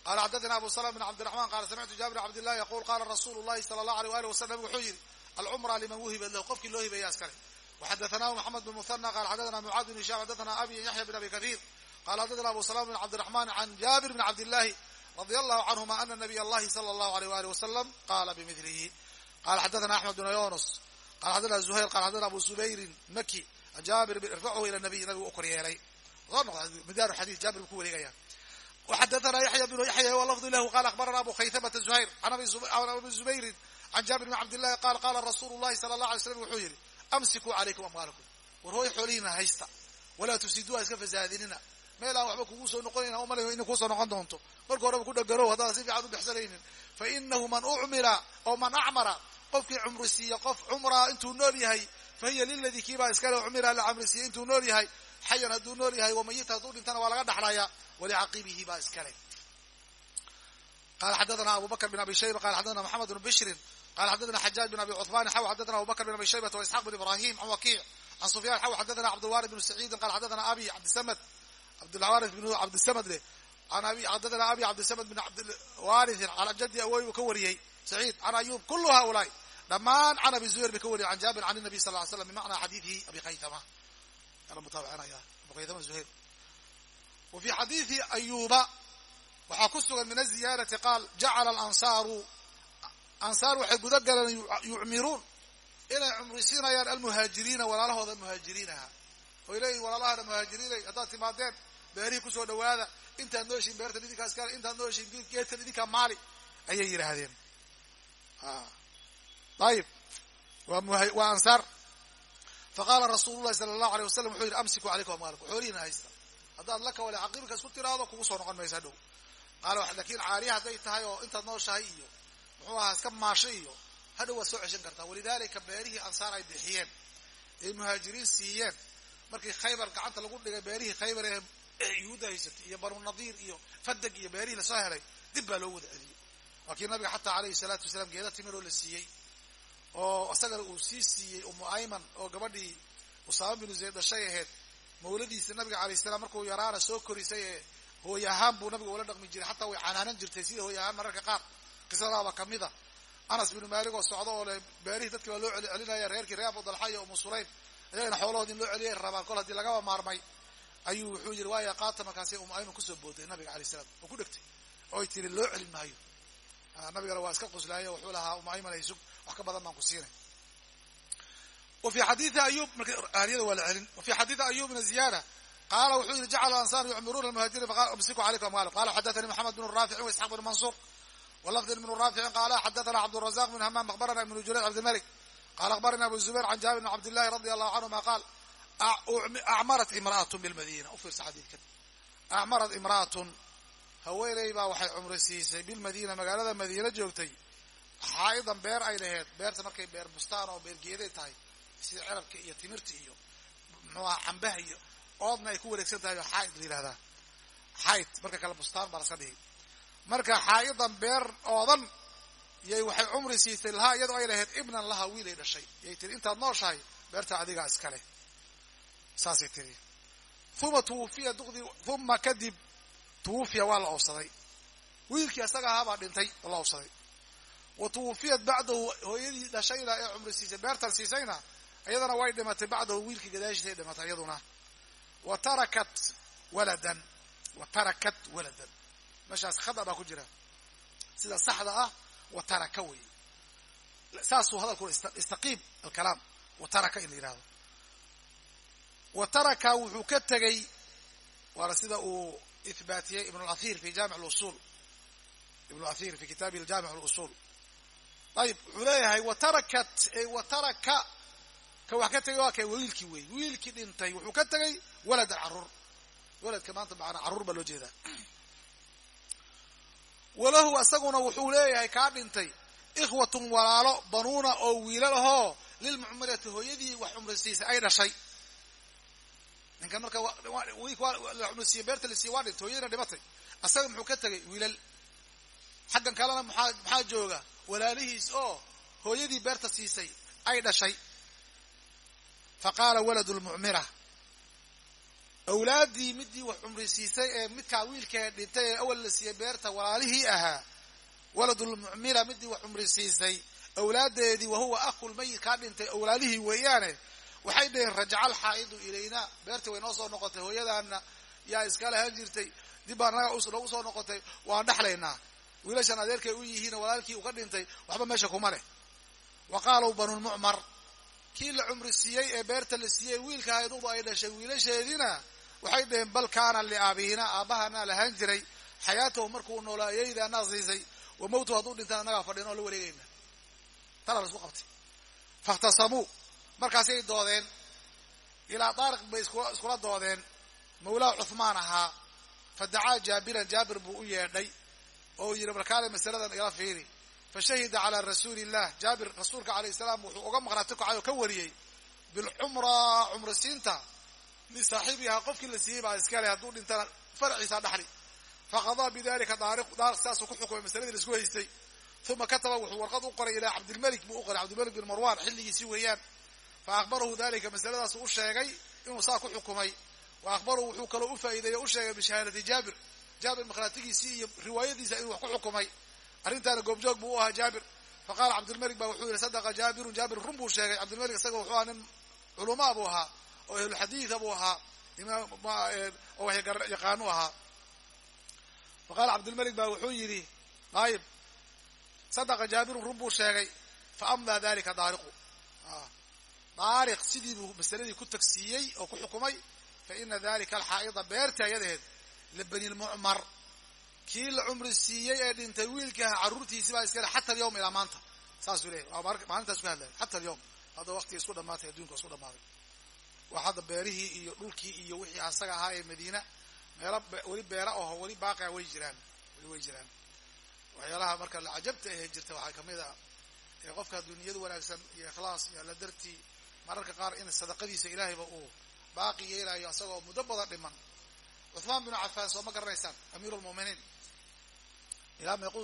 qala xadathana abu salama bn cabdiraxman qala samictu jaabir bn cabdillahi yaqul qala rasuulu llahi sala allahu aleyh waalih wasalam wuxuu yidhi alcumra liman wuhibat lahu qofkii loo hibeeya iskale waxadathanahu maxamed bn muhana qala xadathana mucaad bn hisham xadathana abi yaxya bn abi kahiir qala xadathana abu salama bn cabdiraxman can jaabir bn cabdillahi radi allahu canhuma ana nabiy allahi sala allahu aleyh waalih wasalam qala bimilihi qala xadathana axmed bn yunus qala xadathana zuhayr qala xadathana abu subayrin maki jaabir irfachu ila nabiy nabigu u kor yeelay soo noqda midaaru xadiis jaabir buu ku wareegaya waxadathana yaxya bnu yaxya walafdi lahu qala akhbarana abu khaytamata zuhayr can abi zubayrin can jaabir bn cabdillahi qaal qaala rasuulu llahi sala allah alay slam wuxuu yidhi amsikuu calaykum amwaalakum war hooy xoolihiina haysta walaa tufsiduuha iska fasaadinina meel aan waxba kugu soo noqonayna umalayo inay ku soo noqon doonto. Marka horeba ku dhagarow haddaan si fiican u bixsanaynin fa inahu man ucmira oo man acmara qofkii cumri siiya qof cumraa intuu nool yahay fa hiya liladii kiibaa iskale cumira la camri siiya intuu nool yahay. Xayan hadduu nool yahay wamayita hadduu dhintana waa laga dhaxlayaa walicaqibihi baa iskale. Qala xadathana abu bakr bin abi shayba qala xadathana maxamed bn bishrin qala xadathana xajaaj bin abi cuثman xaw xadathana abu bakr bin abi shaybata waisxaq bin ibrahim can wakiic can sufyan xaw xadathana cabdulwarid bn saciidin qala xadathana abi cabdisamad cabdulwarid bn cabdisamad leh an abi xadathana abi cabdisamad bin cabdilwarithin cala jadi awoy uu ka wariyey saciid can ayub kulu haulaai dhammaan can abi zubayr bay ka wariyay can jaabir can nabiy sal ly slam bimacnaa xadiidihi abi khaytama ala mutaabicinaya abu khaytama zuhayr wa fi xadiidi ayuba waxaa ku sugan min aziyaadati qaal jacala alansaaru ansaar waxay guda galeen yucmiruun inay cumrisiinayaan almuhaajiriina walaalahooda muhaajiriinaha oy leeyihiin walaalahana muhaajiriinay haddaad timaadeen beerihii ku soo dhawaada intaad nooshiin beertan idinkaas kale intaad nooshiin geedkan idinkaa maali. Ayay yidhaahdeen. Ayib waa ansaar. Faqaala rasuulu llahi sala allahu alay wasalam wuxuu yidhi amsiku calaykum amwaalakum. Xoolihiina haysta haddaad la kawale caqiibka isku tiraado kugu soo noqon maysa dhow. Qaala laakiin caaliya hadday tahay oo intaad nooshahay iyo muxuu ahaa iska maasho iyo hadhow waad soo ceshan kartaa. Walidaalika beerihii ansaar ay bixiyeen. Ee muhaajiriin siiyeen. Markii khaybar gacanta lagu dhigay beerihii khaybar ee yuhuudda haysatay iyo banu nadiir iyo fadag iyo beerihii la soo helay dib baa loo wada celiyey. Waa kii nabiga xataa alayhi salaatu wasalaam geeda timiroo la siiyey oo isagana uu sii siiyey umu ayman oo gabadhii usaama binu zayd dhashay ahayd mawladiisa nabiga alayh salaam markuu yaraana soo korisay ee hooy ahaan buu nabiga ula dhaqmi jiray xataa way canaanan jirtay sida hooy ahaan mararka qaar. Qisadaaba kamida anas binu maalik oo socdo oo le beerihii dadkii baa loo celinaya reerkii reer abu dalxa iyo umu sulaym iyagana xoolahood in loo celiyay rabaan kol haddii lagaba maarmay ayuu wuxuu yidhi waaya qaata markaasay umu ayman ku soo booday nabiga alayh salaam. Oo ku dhegtay oy tiri loo celin maayo. Nabigana waa iska quslaayo wuxuu lahaa umu ayman ay sug wax ka badan baan ku siinay. Wa fi xadiidi ayub ahliyada waa la celin. Wa fi xadiidi ayub bna ziyada qaala wuxuu yihi jacala ansar yucmiruuna almuhaajiriin faqala amsiku calaykum amwaalum qala xadathanii maxamed bn raaficin wa isxaq bn mansuur walafdi ibn raaficin qaala xadathana cabdurazaq bn hamaam akhbarana ibnu jurayj cabdilmalik qala akhbarana abu zubayr can jaabir bn cabdillahi radi allahu canhuma qaal acmarat imra'atun bilmadina ufiirsa xadiidkan acmarat imra'atun haweeney baa waxay cumri siisay bilmadiina magaalada madiina joogtay xaa'idan beer ay laheyd beerta markay beer bustaan oo beergeeday tahay sida cirabka iyo timirta iyo muxuuaha cambaha iyo oodna ay ku wareegsan tahay oo xaa'id la yihahdaa xaa'id marka kale bustaan baa laska dhigay marka xaa'idan beer oodan yay waxay cumri siisay lahaa iyadoo ay lahayd ibnan laha wiilay dhashay yay tiri intaad nooshahay beerta adigaa iskale saasay tiri. Uma tuwufiya duqdii uma kadib tuwufiya waa la oofsaday. Wiilkii isaga ahaabaa dhintay oo la oofsaday. Wa tuwufiyat bacdahu hooyadii dhashayna ee cumri siisay beertan siisayna iyadana way dhimatay bacdahu wiilkii gadaashiisay dhimatay iyaduna. Wa tarakat waladan wa tarakat waladan. Meeshaas khada baa ku jira. Sida saxda ah wa taraka wey saasuu hadalku istaqiim alkalaam wa taraka in la yihahdo wa taraka wuxuu ka tegey waana sida uu ihbaatiyey ibn اlathir fi jamic usul ibn athir fi kitaabihi jamic اlusul ayib wuxuu leeyahay wa tarakat wa taraka ka wax ka tegay waa kay wiilkii wey wiilkii dhintay wuxuu ka tegey waladan carruur waladka maanta macanaa carruur baa loo jeedaa. Walahu isaguna wuxuu leeyahay kaa dhintay ikhwatun walaalo banuuna oo wiilal ahoo lilmucmirati hooyadii wax cumrisiisay ay dhashay ninkan marka cumrisiiye beerta la siiye waa dhintay hooyadiina dhimatay. Asaga muxuu ka tegay wiilal. Xaggan kalena maxaa jooga? Walaalihiis oo hooyadii beerta siisay ay dhashay. Fa qaala waladu lmucmira awlaaddii midii wax cumrisiisay ee midkaa wiilkee dhintay ee awal la siiyey beerta walaalihii ahaa waladulmucmira midii wax cumrisiisay awlaaddeedii wahuwa akhulmayit kaa dhintay awlaalihii weeyaane waxay dhaheen rajaca alxaa'idu ilayna. Beertii way noo soo noqotay hooyadaana yaa iska lahaan jirtay. Dib baa naga noogu soo noqotay waan dhexlaynaa wiilashan adeerkay u yihiin walaalkii uga dhintay waxba meesha kuma leh. Wa qaalow banulmucmar kii la cumri siiyey ee beerta la siiyey wiilka haydudu ay dhashay wiilasheediina. Waxay dhaheen bal kaana liabiina aabbahanaa lahaan jiray. Xayaatahu markuu noolaa yaydaanaa siisay wa mawtu hadduu dhintaan annagaa fadhin oo la wareegayna. Tala la isku qabtay. Fakhtasamuu markaasay doodeen ilaa daariq bay iskula doodeen. Mawlaa cuhmaan ahaa fa dacaa jaabiran jaabir buu u yeedhay oo yidhi markaale masaladan igala fiiri. Fa shahida calaa rasuuli illah jaabir rasuulka calayh salaam wuxuu uga maqnaati kacay oo ka wariyey bilcumra cumrisiinta lisaaxibihaa qofkii la siiyey baa iskale hadduu dhintana faraciisaa dhaxli. Faqadaa bidalika daariq saasuu ku xukumay masaladii la isku haystay. Uma kataba wuxuu warqad u qoray ilaa cabdilmelik buu u qoray cabdilmelik bin marwan xilligiisii weeyaan fa akhbarahu dalika masaladaas u sheegay inuu saa ku xukumay wa akhbarahu wuxuu kaloo u faa'iideeye u sheegay bishahaadati jaabir jaabir makhaatigiisii iyo riwaayadiisa inuu wax ku xukumay arrintaana goobjoog buu u ahaa jaabir faqaala cabdilmelik ba wuxuu yihi sadaqa jaabirun jaabir run buu sheegay cabdilmelik isaga wuxuu ahaa nin culamaa buu ahaa oo ahlulxadiida buu ahaa oo wax yaqaanu ahaa faqaala cabdilmelik ba wuxuu yidhi ayib sadaqa jaabirun run buu sheegay fa amdaa dalika daariqu daariq sidii buu masaladii ku tagsiiyey oo ku xukumay fa ina dalika alxaa'ida beerta ayadaheed labani lmucmar kii la cumri siiyey ee dhintay wiilkaha carruurtiisi baa iskale xata alyawm ilaa maanta saasuu leeyahy waa maalintaas ku hadlaya xata alyawm hadda waqtiga isku dhamaatay adduunka isku dhamaaday waa hadda beerihii iyo dhulkii iyo wixii asaga ahaa ee madiina meelo weli beera aho weli baaqia way jiraan weli way jiraan waxyaalaha marka lacajabta ahe jirta waxaa ka mid a qofka duniyadu wanaagsan iyo ikhlaas iyo alla dartii mararka qaar in sadaqadiisa ilaahayba uu baaqi yeelayo isagoo muddo badan dhiman. Cuthmaan binu cafaan soo ma garanaysaan amiiru lmu'miniin ilaa meequu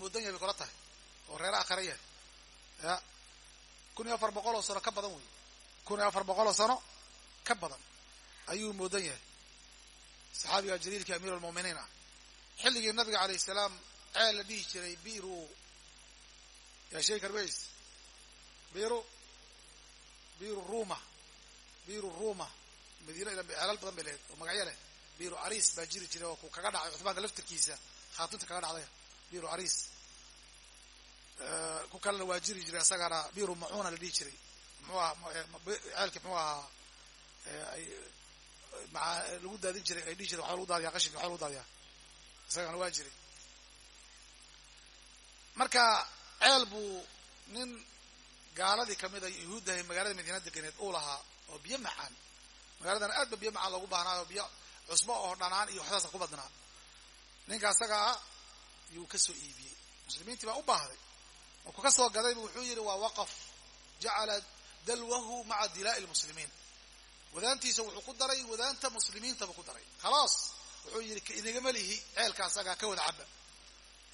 moodan yahay bay kula tahay oo reera akhira yahay. Ya kun iyo afar boqol oo sano ka badan wey kun iyo afar boqol oo sano ka badan ayuu moodan yahay. Saxaabiga jaliilka amiiru lmu'miniin ah. Xilligii nabiga alayh salaam ceel la dhihi jiray biru yaa sheegi karweys biru biru ruma biru ruma madiina ceelal badan bay lehed oo magacyo leh. Biru aris baa jiri jiray oo ku kaga dhacay cuthmaanka laftirkiisa. Khaatunta kaga dhacday. Biru aris ku kalena waa jiri jiray isagana biru macuuna la dhihi jiray. Muxuu aha ceelki muxuu ahaa maa lagu daadin jiray ay dhihi jiray waxaa lagu daadiyaa qashinka jiray marka ceel buu nin gaaladii ka mid a yahuuddahay magaalada madiina deganeed uu lahaa oo biyo macaan. Magaaladana aad ba biyo macaan loogu baahnaayo biyo cusbo oo dhanaan iyo waxdaasa ku badnaa. Ninka asaga ah yuu ka soo iibiyey. Muslimiintii baa u baahday. Markuu ka soo gadaybu wuxuu yidhi waa waqaf. Jacala dalwahu maca dilaa'i lmuslimiin wadaantiisa wuxuu ku daray wadaanta muslimiintaba ku daray. Khalaas wuxuu yidhi inagama lihi ceelka asagaa ka wada caba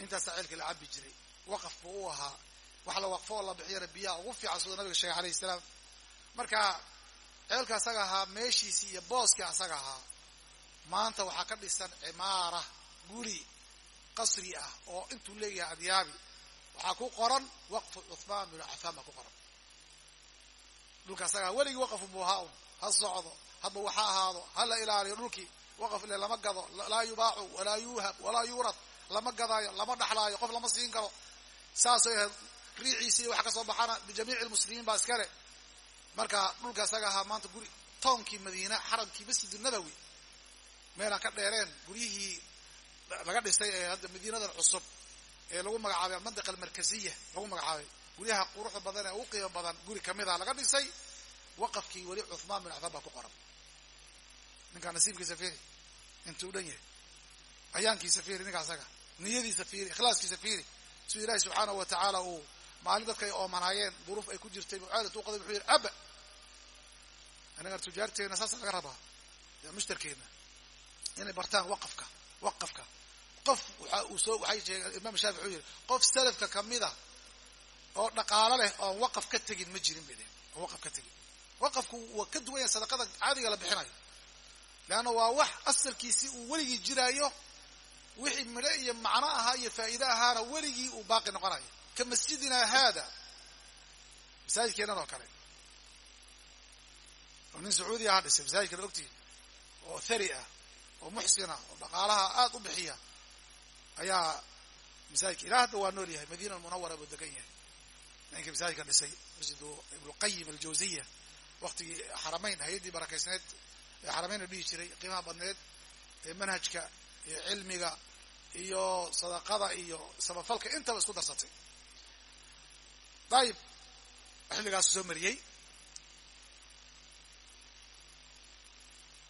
intaasaa ceelkii la cabi jiray. Waqaf buu u ahaa wax la waqfo oo la bixiyana biyaha ugu fiican siduu nabiga sheegay alayhi salaam. Marka ceelka asaga ahaa meeshiisii iyo booskii asaga ahaa maanta waxaa ka dhisan cimaara guri qasri ah oo intuu leeyahay adyaabi. Waxaa ku qoran waqfu cuthmaan binu cafaan baa ku qoran. Dhulka asagaa weligii waqafu buu ahaa un ha socdo hadba waxa ahaado ha la ilaaliyo dhulkii. Waqaf ile lama gado laa yubaacu walaa yuuhab walaa yuurad. Lama gadaayo lama dhaxlaayo qof lama siin karo. Ahayd riiciisi waxa ka soo baxana bijamiici lmuslimiin baa iskale marka dhulka asaga ahaa maanta guri toonkii madiina xaramkii masjid nabawi meelaan ka dheereen guryihii laga dhisay ee hadda madiinadan cusub ee lagu magacaabay almandiqa almarkaziya lagu magacaabay guryaha quruxda badan ee ugu qiimo badan guri kamida laga dhisay waqafkii weli cuthmaan bin cafaan baa ku qoran. Ninkaa nasiibkiisa fiiri intuu dhan yahay. Ayaankiisa fiiri ninka asaga niyadiisa fiiri ikhlaaskiisa fiiri. Siduu ilaahi subxaanahu wa tacaala uu maalin dadka ay oomanaayeen duruuf ay ku jirtay mucaadat u qaday wuxuu yidhi aba annaga tujaarteena saasa laga rabaa. Mushtarkeena inay bartaan waqafka waqafka. Qof waxa uu soo waxay sheegeen imaam shaafici wuxuu yidhi qof salafka kamida oo dhaqaalo leh oon waqaf ka tegin ma jirin bay dhehen oon waqaf ka tegin. Waqafku waa ka duwan sadaqada caadiga la bixinayo leanna waa wax asalkiisii uu weligii jiraayo wixii midho iyo macno ahaa iyo faa'iide ahaana weligii uu baaqi noqonayo ka masjidina haada masaajidkeennan oo kale. Oo nin sacuudi aha dhisay masaajidkana ogtihin oo thari ah oo muxsina oo dhaqaalaha aada u bixiya. Ayaa masaajidka ilaa hadda waa nool yahay madiina almunawara buu degan yahay. Ninkii masaajidka dhisay masjidu ibnuqayim aljawziya waktigii xaramayn hay'addii barakaysneed ee xaramayn dhihi jiray qiimaha badneed ee manhajka iyo cilmiga iyo sadaqada iyo samafalka intaba isku darsatay dayib xilligaasu soo mariyey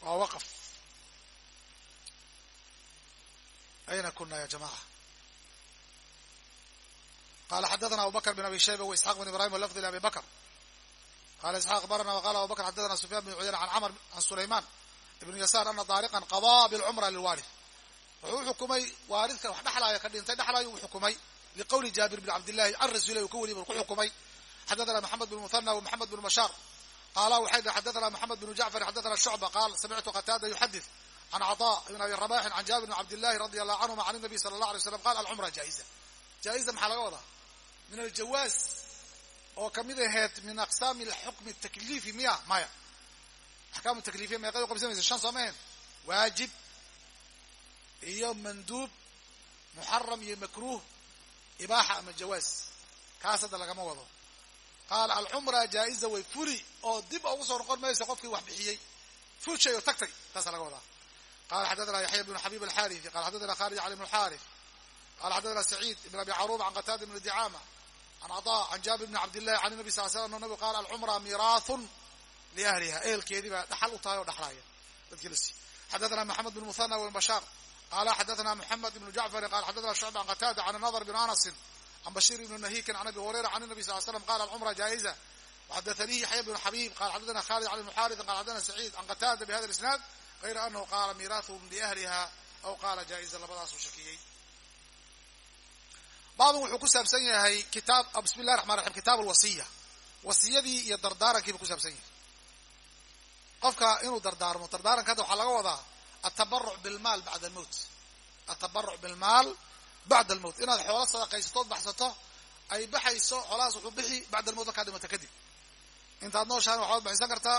waa waqaf ayna kuna ya jamaca qala xadathana abu bakr bn abi shayba wa isxaq bn ibrahim walafdi abi bakr qala isxaq barna wqala abu bakr xadathana sufyan bn cuyayna an camr an sulayman ibn yasaar ana daariqan qadaa bilcumra lilwaalid wuxuu uxukumay waaridka wax dhexlaaya ka dhintay dhexlaayo uu liqowli jaabir bn cabdillahi can rasuulilah uu ka weriy ku xukumay xadathana maxamed bn muthana wa maxamed bn bashaar qaala waxay dhi xadathana maxamed bn jacfar xadathana shucba qaal samictu qataada yuxadith can caطa ibn abi rabaxin can jaabir bn cabdillahi radi allahu canhuma can nabiy sala allah alay slam qala alcumra jaa'iza jaa'iza maxaa laga wadaa min aljawaaz oo ka mid aheyd min aqsaami xukmi takliifi miya maya axkaamu takliifiya meeqay u shan soo mahen waajib iyo manduub muxaram iyo makruuh ibaaxa ama jawaaz kaas hadda lagama wado. Qaala alcumra jaa'iza way fuli oo dib ugu soo noqon maysa qofkii wax bixiyey. Fulshay oo tagtay taasaa laga wadaa. Qala xadathana yaxya bn xabib alxariثi qala xadathana khalid cali bn xaarif qala xadathana saciid ibn abi caruba can qataada bn dicama can caطa can jaabir bn cabdillahi can nabi sal slam nabigu qaala alcumra miraathun liahliha ehelkeedii baa dhaxal u tahay oo dhaxlaaya. Dadkii la maxamed bn muthana wbn bashaar qala xadathana moxamed ibn jacfari qala xadathana shucba can qatada can nadr bn anasin can bashir ibn nahikin can abi hurayra can nabi sal slam qala alcumra jaa'iza waxadathanii yaxya bn xabib qala xadathana khalid bn xaariث qala xadathana saciid can qatada bihada isnaad غayra anahu qaala miiraathum liahliha aw qaala jaa'iza labadaasuu shakiyey baabun wuxuu ku saabsan yahay kitaab bismi llahi raxman raxim kitaab alwasiya wasiyadii iyo dardaarankiibu ku saabsan yahay qofka inuu dardaarmo dardaaranka hadda waxaa laga wadaa atabaruc bilmaal bacda almowt atabaruc bilmaal bacda almowt inaad xoolo sadaqaysatood baxsato ay baxayso xoolahaas wuxuu bixi bacda almowt markaa dhimato kadib intaad nooshahan waxaad baxaysan kartaa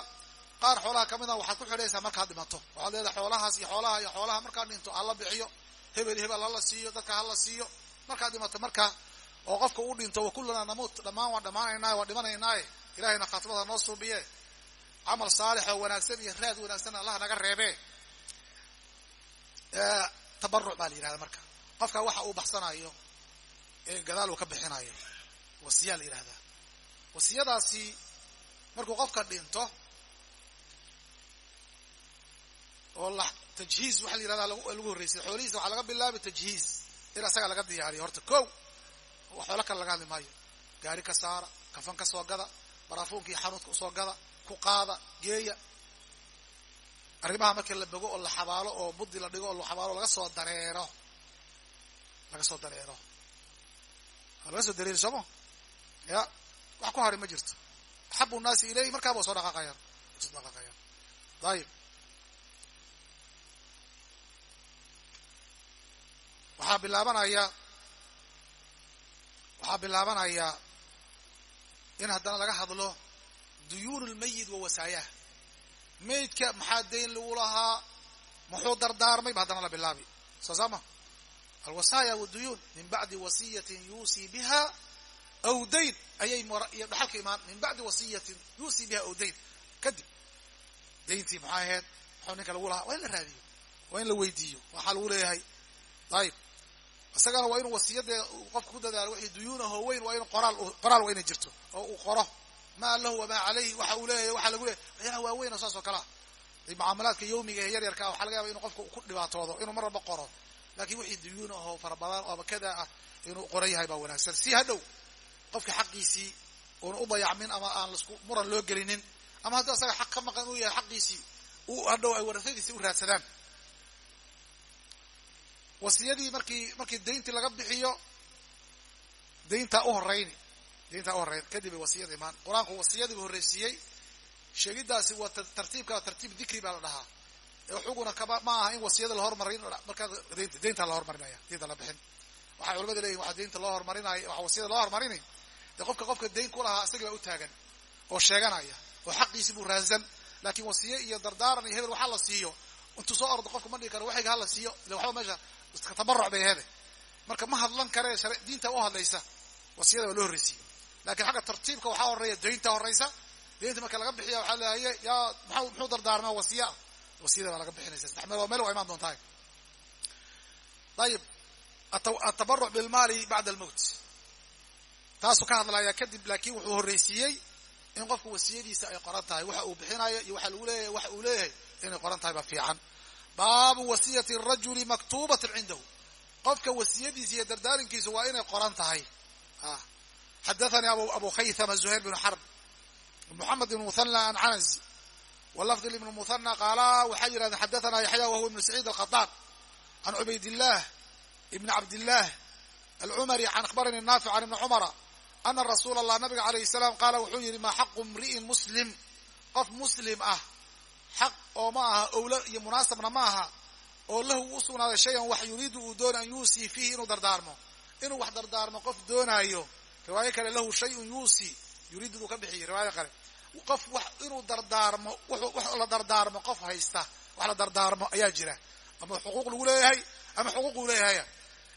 qaar xoolaha ka mida waxaad ku xidhaysaa markaad dhimato waxaad leedahay xoolahaas iyo xoolaha iyo xoolaha markaad dhinto hala bixiyo hebel hebel hala siiyo dadka hala siiyo markaad dhimato marka oo qofka u dhinto wakullana namuut dhammaan waan dhammaanaynaaye waan dhimanaynaaye ilahayna khaatimada noo suubiye camal saalix oo wanaagsan iyo raad wanaagsan allah naga reebee tabaruc baa la yihahda marka. Qofka waxa uu baxsanayo ee gadaal uu ka bixinayo wasiyaa la yihahdaa wasiyadaasi markuu qofka dhinto oo la tajhiiz waxa la yihahda lagu horreysay. Xoolihiisa waxaa laga bilaabay tajhiiz in asaga laga diyaariyo. Horta kow xoolo kale laga hadli maayo. Gaari ka saara kafan ka soo gada baraafuunka iyo xanuudka u soo gada ku qaada geeya arrimaha markii la bogo oo la xabaalo oo budi la dhigo oo la xabaalo laga soo dareero. Laga soo dareero. Laga soo dareeri sooma ya wax ku hari ma jirto. Axabu nnaasi ilayhi markaaba soo dhaqaaqayaan soo dhaqaaqayaan ayib waxaa bilaabanaya waxaa bilaabanaya in haddana laga hadlo duyuun lmayit wa wasaayaah maydka maxaa dayn lagu lahaa? Muxuu dardaarmay? Ba haddana la bilaabi. Soo saama alwasaaya waduyuun min bacdi wasiyatin yuusii biha aw dayn. Ayay iyo dhaxalka imaan min bacdi wasiyatin yuusii biha aw kadib dayntii maxaa ahayd muxuu ninka lagu lahaa? Waa in la raadiyo waa in la weydiiyo waxaa lagu leeyahay. Ayib isagana waa inuu wasiyadee qofka ku dadaalo wixii duyuunaho weyn waa in qoraal qoraal waa inay jirto oo uu qoro maa lahu wamaa calayhi waxa uu leeyahay waxaa lagu leeyahy waxyaalaha waaweyn oo saas oo kalea mucaamalaadka yawmiga ee yaryarkaa waxaa laga yaba inuu qofka ku dhibaatoodo inuu mar qoro. Laakiin wixii duyuun ahoo fara badan oo kada ah inuu qoran yahay baa wanaagsan. Si hadhow qofka xaqiisii uuna u dayacmin ama aan lasku muran loo gelinin ama hadduu asaga xaq ka maqan uu yahay xaqiisii uu hadhow ay warasadiisii u raadsadaan. Wasiyadii markii markii dayntii laga bixiyo dayntaa u horayni dayntaa u horeyn kadib ay wasiyada imaan. Qur'aanku wasiyadiiba horreysiiyey sheegidaasi waa tartiibka tartiib dikri baa la dhahaa. Kama ma aha in wasiyada la hormarin markaa daynta dayntaa la hormarinaya daynta la bixin. Waxay culamada leeyihiin waxaa daynta loo hormarinaya waxaa wasiyada loo hormarini dee qofka qofka dayn ku lahaa isagii baa u taagan oo sheeganaya oo xaqiisi buu raadsan laakiin wasiye iyo dardaaran iyo hebel waxaa la siiyo intuu soo ordo qofka ma dhigi karo waxayga hala siiyo ila waxba meesha tabaruc bay ahede marka ma hadlan karee diinta u hadlaysa wasiyada waa loo horreysiye lakiin xagga tartiibka waxaa horreeya daynta horeysa daynta marka laga bixiya waxaa leehaye yaa maa muxuu dardaarmaa wasiya. Wasiyada baa laga bixinaysa. Saddex meel waa meel waa imaan doontaa ayib atabaruc bilmaali bacda almowt taasuu ka hadlayaa kadib laakiin wuxuu horreysiiyey in qofka wasiyadiisa ay qoran tahay. Waxa uu bixinayo iyo waxa lagu leeyahay waxa uu leeyahay inay qoran tahay baa fiican. Baabu wasiyati rajuli maktuubatan cindahu. Qofka wasiyadiisa iyo dardaarinkiisu waa inay qoran tahay xadathanii abu khaythama zuhayr bn xarb moxamed ibn muthana an canazi walafdi ibn muthana qaala waxay yidhahdeen xadathana yaxya wahuwa ibnu saciid alqataan can cubaydillaah ibni cabdillaah alcumari can akhbarani naafic can ibni cumara ana rasuula allah nabiga calayhi salaam qaala wuxuu yidhi maa xaqu imri'in muslim qof muslim ah xaq oo ma aha owlo iyo munaasabna ma aha oo lahu u sugnaaday shayan wax yuriidu uu doona an yuusii fiihi inuu dardaarmo inuu wax dardaarmo qof doonaayo riwaayo kale lahu shayun yuusii yuriidu buu ka bixiyey riwaayo kale qof wax inuu dardaarmo wax la dardaarmo qof haysta wax la dardaarmo ayaa jira. Ama xuquuq lagu leeyahay ama xuquuq uu leeyahaya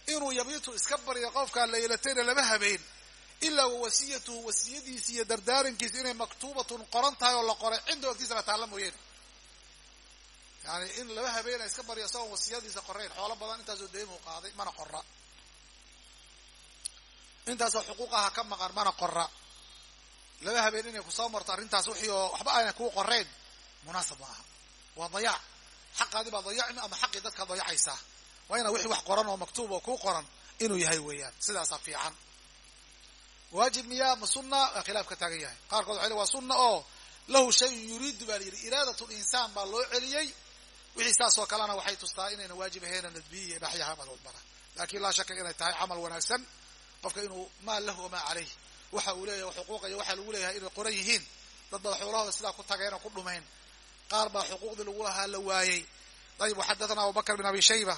inuu yabiitu iska baryo qofkaa laylatayna lama habeen. Ilaa wa wasiyatuhu wasiyadiisi iyo dardaarankiisa inay maktuubatun qoran tahay oo la qoray cinda agtiisa la taalla mooyeene yani in laba habeena iska baryo isagoon wasiyadiisa qorayn xoolo badan intaasoo deymuu qaaday mana qora intaasoo xuquuqaha ka maqan mana qora laba habeen inay ku soo marto arrintaas wixii oo waxba ayna kuu qorayn munaasab ma aha. Waa dayac. Xaqaadi baa dayacmi ama xaqii dadka dayacaysaa waa inaa wixii wax qoran oo maktuub oo kuu qoran inuu yahay weeyaan. Sidaasaa fiican. Waajib miyaa ma sunna? Waa khilaaf ka taagan yahay. Qaarkood waxay le waa sunna oo lahu shayun yuriidu baa la yidhi. Iraadat linsaan baa loo celiyey. Wixii saasoo kalena waxay tustaa inayna waajib ahayn nadbiyi iyo madulbana laakiin laa shaka inay tahay camal wanaagsan qofka inuu maal lahu wamaa caleyh waxa uu leeyahay xuquuqa iyo waxaa lagu leeyahay inay qoran yihiin. Dad bada xoolahooda sidaa ku tageen oo ku dhumayn. Qaar baa xuquuqdii lagu lahaa la waayey. Ayb xadathana abubakr bin abi shayba.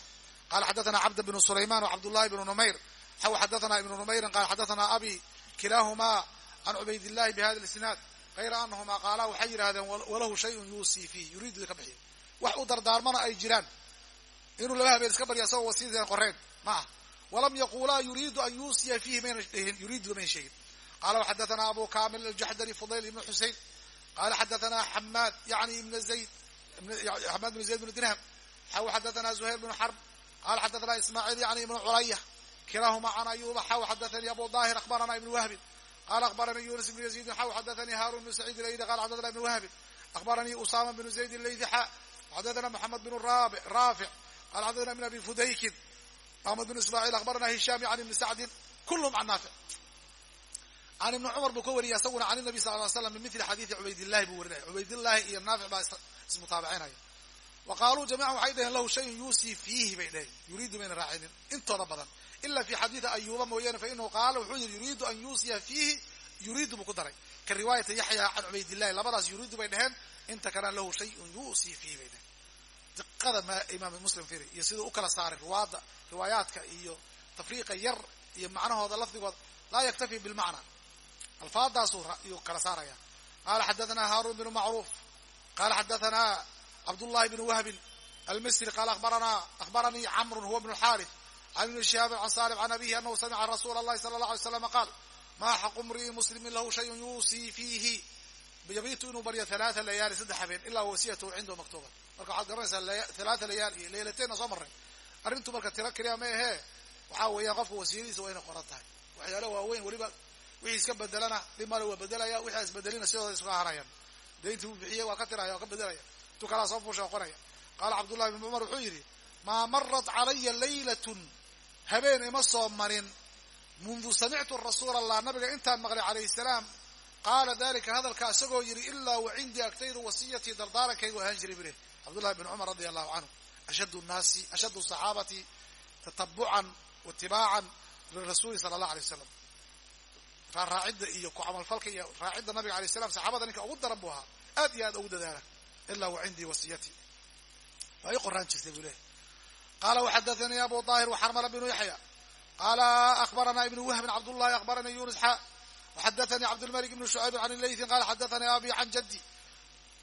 Qala xadathana cabd bnu sulayman wcabdullahi bnu numayr. Xaw xadathana ibnu numayrin qala xadathana abi kilahuma can cubaydillahi bihada isnaad hayra anahuma qaala waxay yidhahdeen walahu shayun yuusii fiih yuriidu ka bixiy wax u dardaarmana ay jiraan. Inuu laba habeen iska barya isagoo wasiyadan qoreen ma ah walam yaqulaa yuriidu an yuusiya fiihi mayna dhihin yuriidu mayna sheegin qala xadathana abu kamil aljaxdari fudayl ibn xusein qala xadathana xamaad yani ibn zayd xamaad bn zayd bn dirham xaw xadathana zuhayr bn xarb qala xadathana ismaaciil yani ibn culaya kilahuma can ayuba xaw xadathanii abu dahir akhbarana ibn wahbin qala akhbaranii yunus ibn yaziidin xaw xadathanii harun bn saciid laydi qala xadathana ibn wahbin akhbaranii usama bn zayd laydi xa xadathana moxamed bn raafic qala xadathana ibn abi fudaykin ahmed bn ismaaciil akhbarana hishaam yani ibni sacdin kulluhum can naafic can ibni cumar buu ka wariyay isaguna can nabi sal ly slam bimili xadiidi cubaydillahi buu warinaya cubaydillahi iyo naafic baa ismutaabicinaya wa qaaluu jamican waxay dhaheen lahu shayun yuusii fiihi bay dhaheen yuriidu mayna raacinin intooda badan. Ila fi xadiidi ayuuba mooyaane fa inahu qaala wuxuu yidhi yuriidu an yuusiya fiihi yuriidu buu ku daray. Ka riwaayata yaxya can cubaydillahi labadaas yuriidu bay dhaheen. Inta kalena lahu shayun yuusii fiihi bay dhaheen diqada ma imaam muslim firi iyo siduu u kala saaray riwaada riwaayaadka iyo tafriiqa yar iyo macnahooda lafdigooda laa yaktafi bilmacna. Alfaadaasuu yuu kala saaraya. Qala xadathana haarun bnu macruuf qala xadathana cabdullahi bn wahbin almisri qala abarana akhbaranii camrun huwa bnu xaarith can ibni shihaabin can salim can abihi anahu samica rasuula allahi sala allah alay slam qaal maa xaqu mri'in muslimin lahu shayun yuusii fiihi yabiitu inuu baryo halaaa layaali saddex habeen ilaa wasiyatahu cindahu maktuuba marka waxaad garanaysaa halaaa layaali iyo leylataynna soo marray. Arrintu marka tiro keliya ma ahee waxaa weeyaan qofka wasiyadiisa waa qoran tahay. Waxyaala waaweyn weliba wixii iska bedelana dhib waa bedelaya wixii isbedelina sidooda iska ahanayaan dayntii uu bixiyey waa ka tiraya waa ka bedelaya tu kalaa soo fuusha qoraya. Qaala cabdullahi bn cumar wuxuu yidhi maa marat calaya laylatun? Habeen ima soo marin. Mundu samictu rasuula allah nabiga intaan maqlay calayhi salaam. Qaala dalika hadalka isagoo yidhi ilaa wa cindii agtaydu wasiyatii dardaarankaygu ahaan jiray bule cabdullahi bn cumar radia allahu canhu ashaddu nnaasi ashaddu saxaabati tatabucan waitibaacan lirasuuli sala allah alay wasalam raaraacidda iyo ku camalfalka iyo raacidda nabiga alay salam saxaabada ninka ugu daran buu ahaa aad iyo aad ugu dadaala ilaa wa cindii wasiyati. Waa ii qoraan jirtay buu lehay qaala waxadathanii abu daahir waxarmala bnu yaxya qaala akhbarana ibnu wahbin cabdullahi akhbaranii yunus xa waxadathanii cabdilmalik ibnu shucayb can laythin qala xadathanii abi can jaddi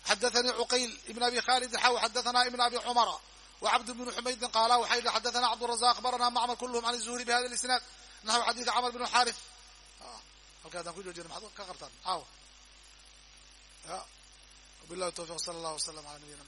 xadathanii cuqayl ibn abi khalidin xaw xadathana ibn abi cumara wcabd bn xumaydin qaala waxay yihi xadathana cabdurazaq akhbarana macmar kulluhum can zuhri bihada isnaad naxw xadiidi camr bn xaarif halka adaan ku joojina maxaad ka qabtaan caawa ya wabillahi tawfiq sala allah waslam ala nabiyina